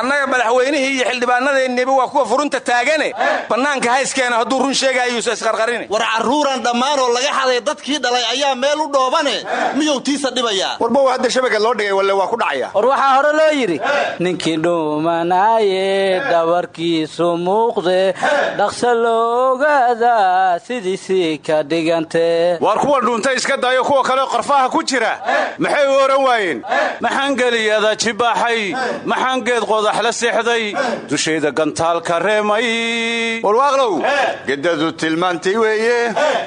annaga madaxweynihii iyo xildhibaanadeenniba waa kuwa furunta taagane. Bannaanka hayskeena hadduu run sheegaayuusa isqarqarine war carruuran dhammaanoo laga xaday dadkii dhalay ayaa meel u dhoobane. Miyuu tiisa dhibayaa warbow hadda shabaga loo dhigay walle waa ku dhacaya. War waxaa hore loo yidhi ninkii dhuumanaaye dhabarkiisu muuqde dhaqsa loo ogaada sidiisii ka dhigante. Waar kuwa dhuuntay iska dayo kuwa kale qarfaha ku jira? Maxay u ohan waayeen? Maxaan geliyada jibaaxay? Maxaan geed qodax la seexday? Dushayda gantaalka reemay. Warwaaqlow gedadu tilmaantay weeye.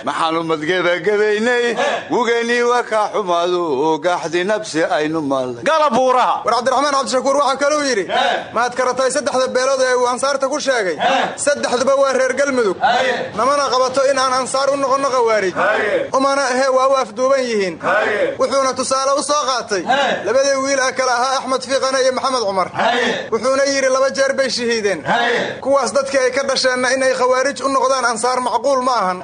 Maxaan uma ummad gebagabaynay wugeenii waa kaa xumaado gaxdi nabsi aynu maalnay. Galabuuraha war cabdiraxmaan cabdishakuur waxaa kaluu yidhi maad karatay saddexda beelood ee uu ansaarta ku sheegay saddexduba waa reer galmudug. Namana qabato in aan ansaar u noqonno qawaarij umana ahee waa u afduuban yihiin. Wuxuuna tusaale u soo qaatay. Labadii wiil ah kale ahaa axmed fiiqane iyo maxamed cumar. Wuxuuna yidhi laba jeer bay shahiideen. Kuwaas dadkii ay ka dhasheenna inay khawaarij u noqdaan ansaar macquul ma ahan.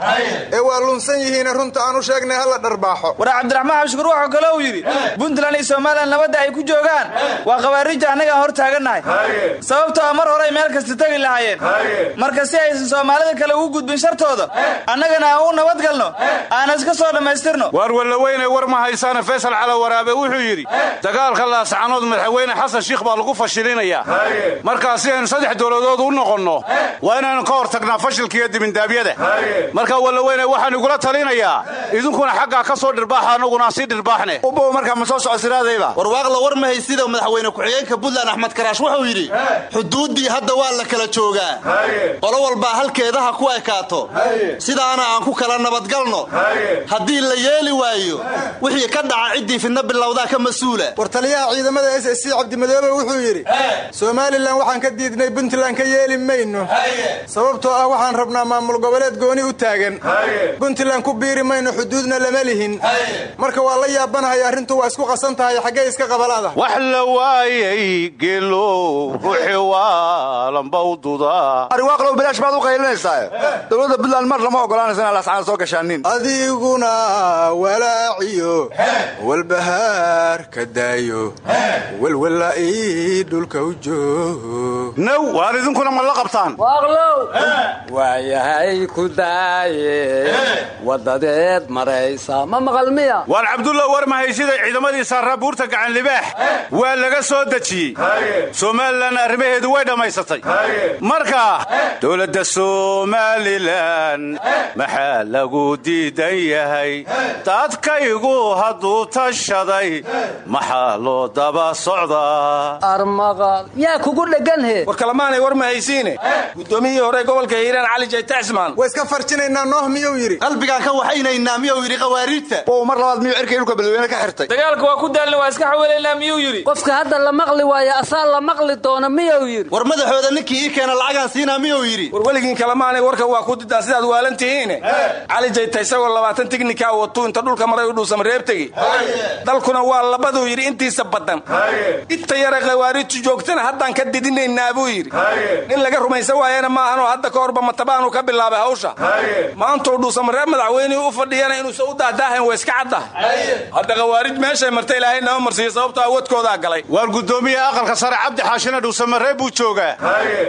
Ee waa lunsan yihiine runta aan u sheegnay hala dharbaaxo. War cabdiraxmaan xabshukur wuxuu kale uu yidhi puntland iyo somalilan nabadda ay ku joogaan. Waa khawaariijta annagaan hor taagannahay sababtoo a mar horay meel kasta tegi lahaayeen marka si aysan soomaalida kale ugu gudbin shartooda annagana aan u nabadgalno aan iska soo dhammaystirno. Waar wallaweyne war ma haysaane faysal cala waraabe wuxuu yidhi dagaalka laascanood madaxweyne xasan shiikh baa lagu fashilinayaa. Markaa si aynu saddex dowladood u noqonno waa inaynu ka hor tagnaa fashilka iyo dibindaabyada. Marka wallaweyne waxaan igula talinayaa idinkuna xaggaa ka soo dhirbaaxa annaguna aan sii dhirbaaxne. Ubow markaa ma soo socosiraadayba warwaaqla war ma haysida madaxweyne ku-xigeenka puntland axmed karaash wuxuu yidhi xuduuddii hadda waa la kala joogaa qolo walbaa halkeedaha ku ekaato. Sidaana aan ku kala nabadgalno. Haddii la yeeli waayo wixii ka dhaca ciddii fidna bilowdaa ka mas'uula. War taliyaha ciidamada s s c cabdimadoobe wuxuu yidhi somalilan waxaan ka diidnay puntland ka yeeli mayno. Sababtoo ah waxaan rabnaa maamul goboleed gooni u taagan. Puntland ku biiri mayno xuduudna lama lihin. Marka waa la yaabanahay arrintu waa isku qasan tahay xaggee iska qabalada. Wax la waayay geelow ruuxi waa lambawduda ariwaaqlow bilaash baad u qaylinaysaa dowladda puntland mar lama ogolaanaysa inaa laascana soo gashaanin adiguna walaaciyo walbahaar ka daayo welwella ii dhulka u joog naw waar idinkuna ma la qabtaan waaqlow waayahay ku daaye wadadeed maraysa ma maqal miya waar cabdulla war mahaysida ciidamadii saaraa buurta gacan libaax waa laga soo dejiyey somalilan arrimaheedu way dhammaysatay marka dowladda somalilan maxaa lagu diidan yahay? Dadkaygu hadduu tashaday maxaa loo daba socdaa? Yaa kugu dheganhe war ma haysiine. Guddoomiyihii hore gobolka hiiraan cali jaytaxsmaan waa iska farjinaynaa nooh miyuu yidhi? Qalbigaan ka waxaynaynaa miyuu yidhi khawaariijta bow mar labaad miyuu cirkay dhulka badweyne ka xirtay? Dagaalka waa ku daalna waa iska xawelaynaa miyuu yidhi? Qofka hadda la maqli waayo asaa la maqli doona miyuu yidhi? War madaxooda ninkii ii keena lacagaan siinaa miyuu yidhi war weligiin kalamaanay warka waa ku didaan sidaad waalan tihiine cali jayta isagoo labaatan tignika watu inta dhulka maray u dhuusama reebtegi dalkuna waa labaduu yidhi intiisa badan. Inta yara khawaariijtu joogtana haddaan ka didinaynaa buu yidhi. Nin laga rumaysan waayana maahanoo hadda ka horba matabaanu ka bilaabay hawsha. Maantuu dhuusamareeb madaxweynihii u fadhiyana inuusan u dahdaahayn waa iska caddahay. Hadda khawaarij meeshay marta ilaahay nama marsiiyo sababtoo awadkoodaa galay. Waar guddoomiyaha aqalka sare cabdi xaashina dhuusamareeb buu joogaa.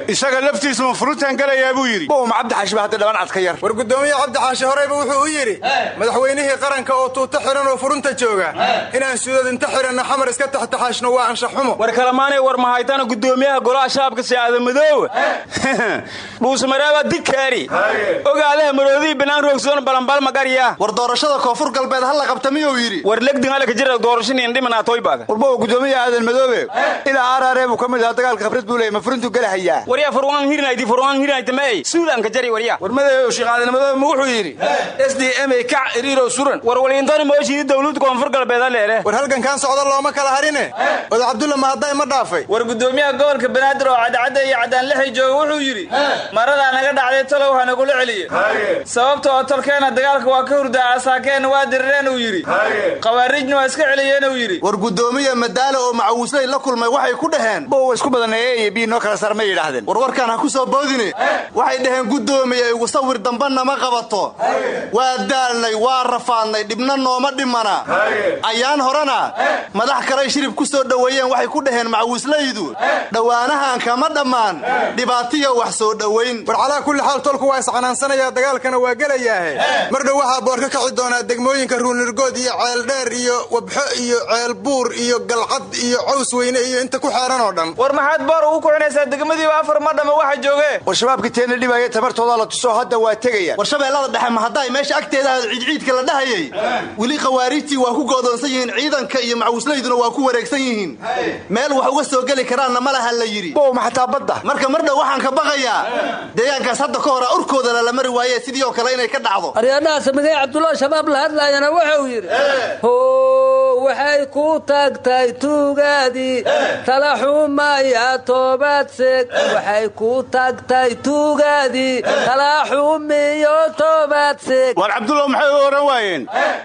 Isaga laftiisu ma furutaan gelayaa buu yidhi. Bow ma cabdi xaashi ba hadda dhaban cad ka yar? War guddoomiye cabdi xaashi horeyba wuxuu u yidhi madaxweynihii qaranka oo tuuto xiran oo furunta jooga inaan suudad inta xiranna xamar iska taxtaxaashno waa anshaxumo war kalamaanay war mahaytana guddoomiyaha golaha shacabka siyaada madoowe dhuusamareeba dikaari ogaadaha maroodihii banaan roogsoon balanbal magarya war doorashada koonfur galbeed ha la qabta miyuu yidhi? War legdin halka jira doorashaniin dhimanaatoybaga warbow guddoomiyaha aadan madoobe. Ilaa aaraaree buu ka mid ahaa dagaalka khibrad buu leeyay ma furintuu gelahayaa waryaa furwaan hirnayti furwaan hirnayti ma ey suudanka jari waryaa war madayow sheekh aadan madoobe ma wuxuu yidhi s d m kac iriirow suran war waliintani mooshii dowlad koonfur galbeed leere. War halgankaan socda looma kala harine. Oda cabdulla mahadday ma dhaafay. War guddoomiyaha gobolka banaadir oo cadcadda iyo caddaan lixi jooga wuxuu yidhi maradaa naga dhacday talow ha nagula celiye sababta oo tolkeenna dagaalka waa ka hurdaa asaakeenna waa dirireen uu yidhi. Khawaariijna waa iska celiyeen uu yidhi. War guddoomiya madaalo oo macawislay la kulmay waxay ku dhaheen bow isku badaneeye iyo bii noo kala sar may yidhaahdeen. War warkaan ha ku soo boodine waxay dhaheen guddoomiya igu sawir dambana ma qabato. Waa daalnay waa rafaadnay dhibna nooma dhimana. Ayaan horena madax kaley shirib ku soo dhoweeyeen waxay ku dhaheen macawislaydu dhowaanahan kama dhammaan. Dhibaatiya wax soo dhowayn war calaa kulli xaal tolku waa iscanaansanaya dagaalkana waa gelayaahe. Mar dhow waxaa boor ka kaci doonaa degmooyinka ruunirgood iyo ceeldheer iyo wabxo iyo ceel buur iyo galcad iyo caws weyne iyo inta ku xeeran oo dhan. War maxaad boor ugu kucinaysaa degmadiiba afar ma dhama waxa jooge war teena dhibaya tamartooda la tuso hadda waa tegayaan. War shabeellada dhexe mahaddaay meesha agteeda ciidciidka la dhahayay? Weli khawaariijtii waa ku goodoonsan yihiin ciidanka iyo macawislayduna waa ku wareegsan yihiin. Meel wax uga soo geli karaanna ma laha la yidhi. Ma xataa badda. Marka mar dhow waxaan ka baqayaa. Deegaankaas hadda ka hora urkooda lala mari waaye sidii oo kale inay ka dhacdo. Aryaadhaha samigay cabdulla shabaab la hadlaayana wuxuu yidhi ho waxay ku tagtay tuugaadii tala xumaya toobaad seeg. Waxay ku tagtay tuugaadii tala xumiyo toobaad seeg. War cabdulla maxay u odhan waayeen?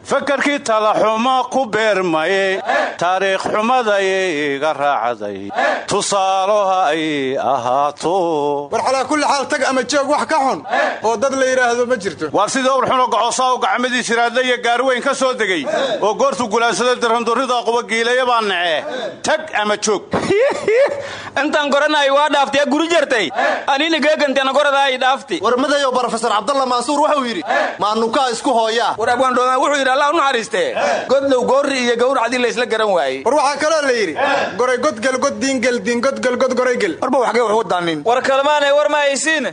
Fakarkii talaxumo ku beermaye taariikh xumadayay iga raacday. Tusaaloha ay ahaato. War calaa kulli xaal tag ama joog wax ka xun oo dad la yidhaahdo ma jirto. Waa sida urxunoo gocosaaw gacmadii siraadle iyo gaariweyn ka soo degay oo goortuu gulaansada dirandurrida quba giilaya baa nace tag ama joog intaan goranaay waa dhaaftay guri jartay. Anina geegantana goradaay dhaafti. Warmadayow brofesor cabdalla maasuur wuxuu yidhi maanukaa isku hooyaa war abwaandhooma wuxuu yidhi allah u naxariistee godlow goorri iyo gawracdii laysla garan waayey war waxaa kaloo la yidhi goray godgel god diingel diingodgel god goraygel warba waxgay wax u daanin? War kalmaanay war ma haysiin.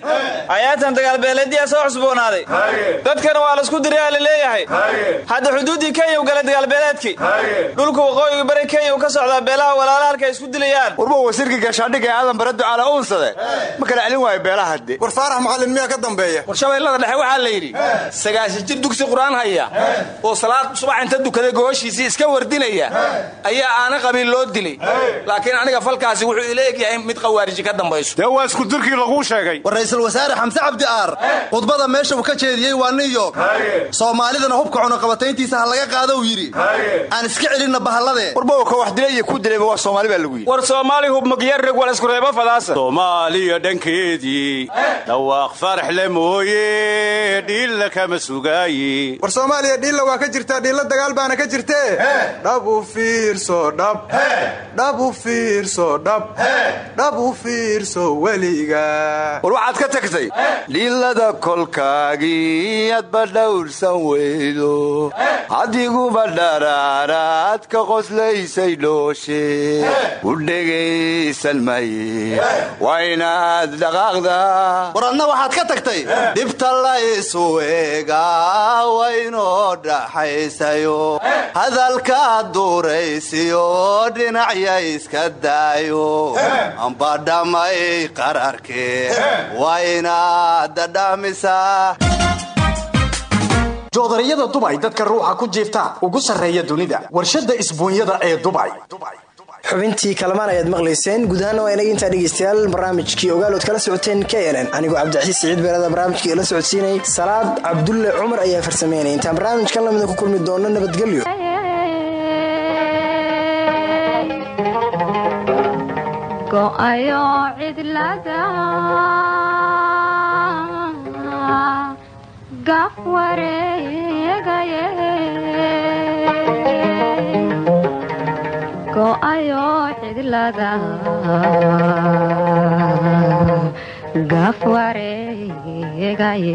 Hayaatan dagaalbeeleedyaa soo cusboonaaday. Dadkana waa la isku dirayaa la leeyahay. Hadda xuduuddii kenya u galay dagaalbeeleedkii dhulka waqooyiga bari kenya u ka socdaa beelaha walaala halka ay isku dilayaan. Warba wasiirka gaashaandhigga ee aadan bare ducaala uunsade ma kala celin waayo beelaha de war faarax macallin miyaa ka dambeeya? War shabeellada dhexe waxaa la yidhi sagaashan jir dugsi qur'aan haya oo salaad subax inta dukaday gooshiisii iska wardinaya ayaa aana qabiil loo dilay. Laakiin aniga falkaasi wuxuu ila egyahay mid qawaariji ka dambayso. Dee waa isku dirkii laguu sheegay? War wasaare xamse cabdi aar khudbada meesha uu ka jeediyey waa new york. Soomaalidana hubka cunaqabatayntiisa ha laga qaado uu yidhi aan iska celinna bahallade. Warba ka wax dilay iyo ku dilayba waa soomaali baa lagu yidhi. War soomaali hubmagyarrig wal iskureebo fadaasa soomaaliya dhankeedii dhawaaq faraxle mooye dhiilla kama sugaaye. War soomaaliya dhiilla waa ka jirtaa dhiilla dagaal baana ka jirtee? Dhab u fiirso dhab. Dhab u fiirso dhab. Dhab u fiirso weliga. War waxaad ka tagtay? Dhiillada kolkaagii adba dhowrsan weydo. Adiguba dharaaraad ka qoslaysay dhooshe u dhegaysan maye waa inaad dhaqaaqdaa war adna waxaad ka tagtay dhibta laysu eegaa waynoo dhaxaysayo hadalkaad duuraysiyo dhinacya iska daayo amba dhammay qararkee waa inaad dhadhamisaa joodariyada dubay dadka ruuxa ku jiifta ugu sarreeya dunida. Warshadda isbuunyada ee dubay xubintii kalamaan ayaad maqlayseen. Gudahaana waa inaga intaa dhegeystayaal barnaamijkii ogaalood kala socoteen k nn anigoo cabdixasiis siciid beerada barnaamijkii ila socodsiinay. Salaad cabdulle cumar ayaa farsameynay. Intaan barnaamijkan lamida ku kulmi doono nabadgelyo. Go'ayo cidlada gaf wareegaye go'ayo cidlada gaf wareegaye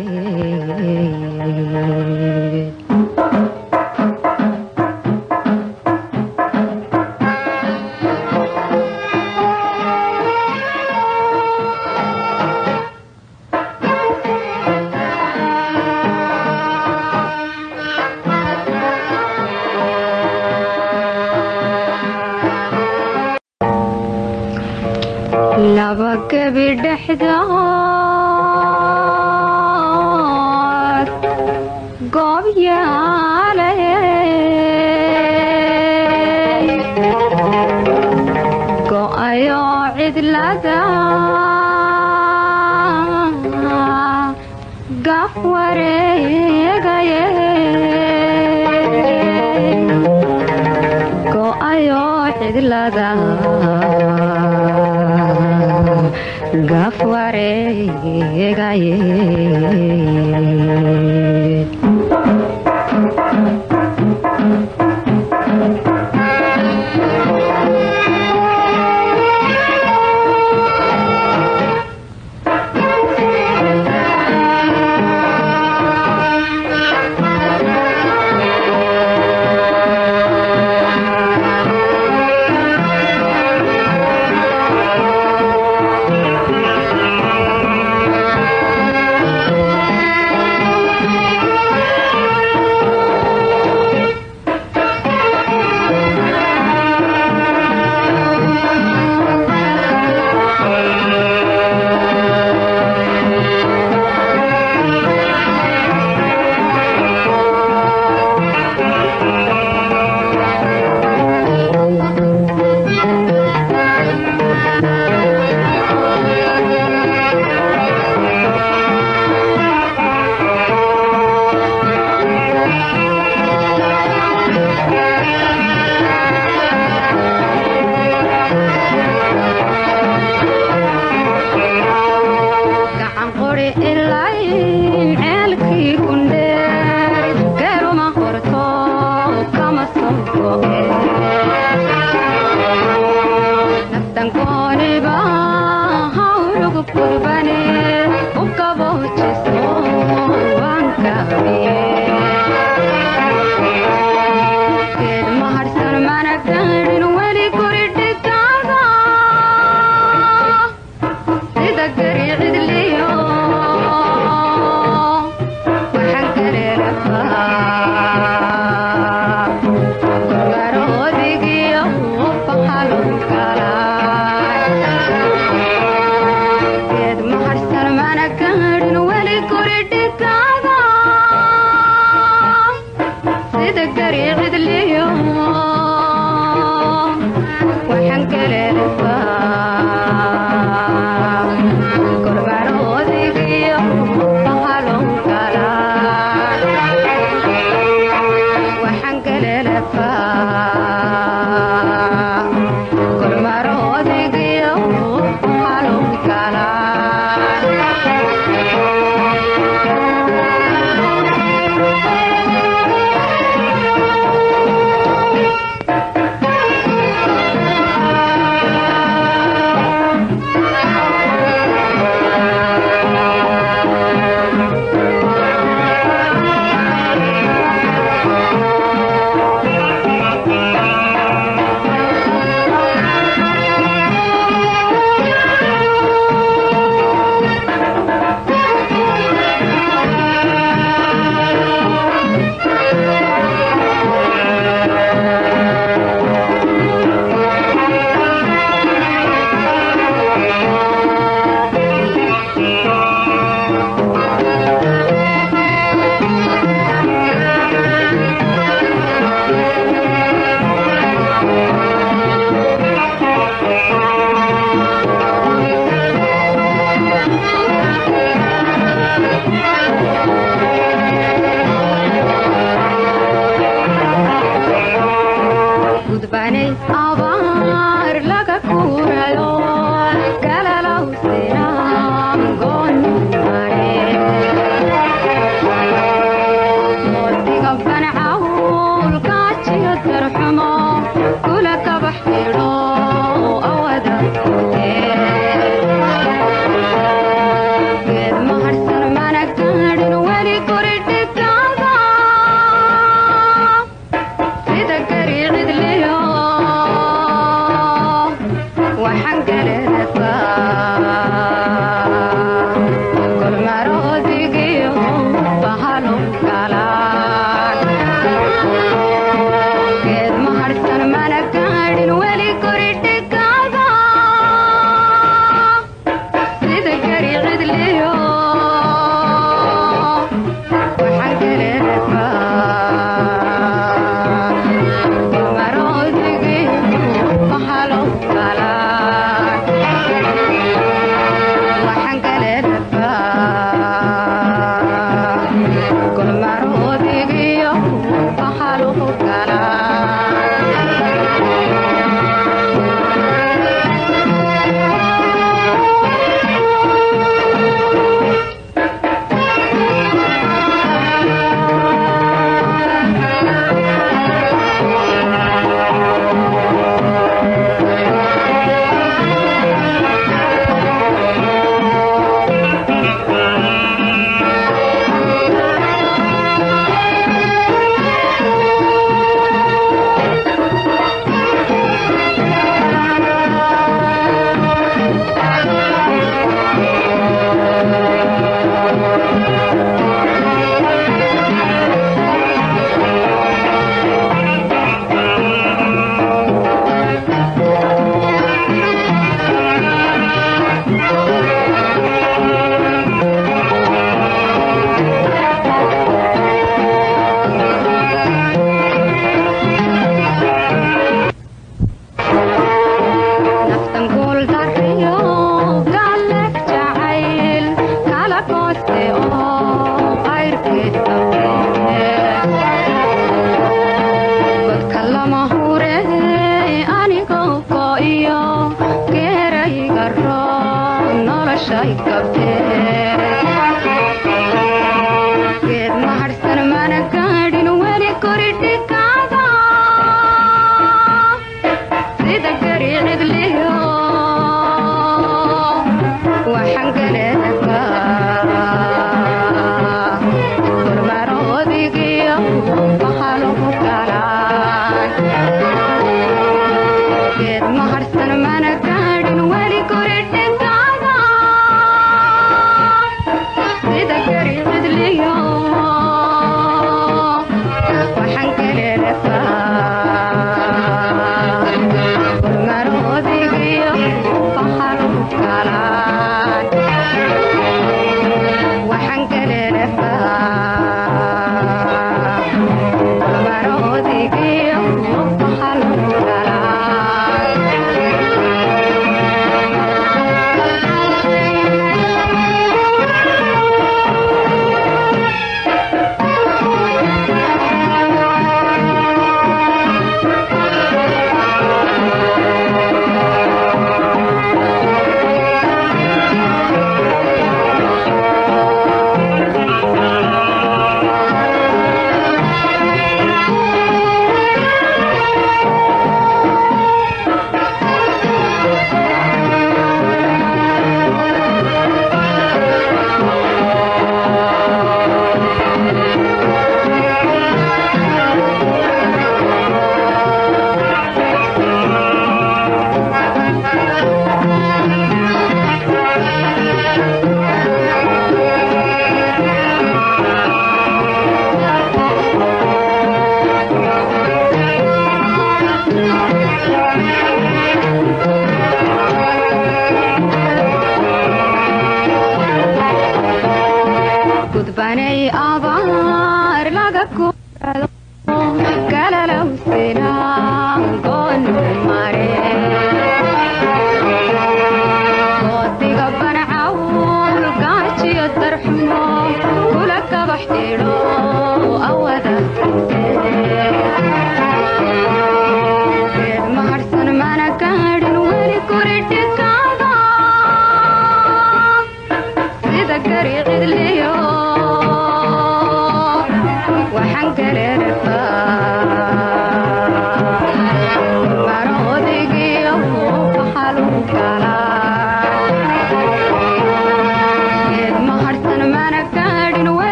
laba gebi dhexdood goob yaale go'ayo cidlada gaf wareegaye go'ayo cidlada gaf wareegaye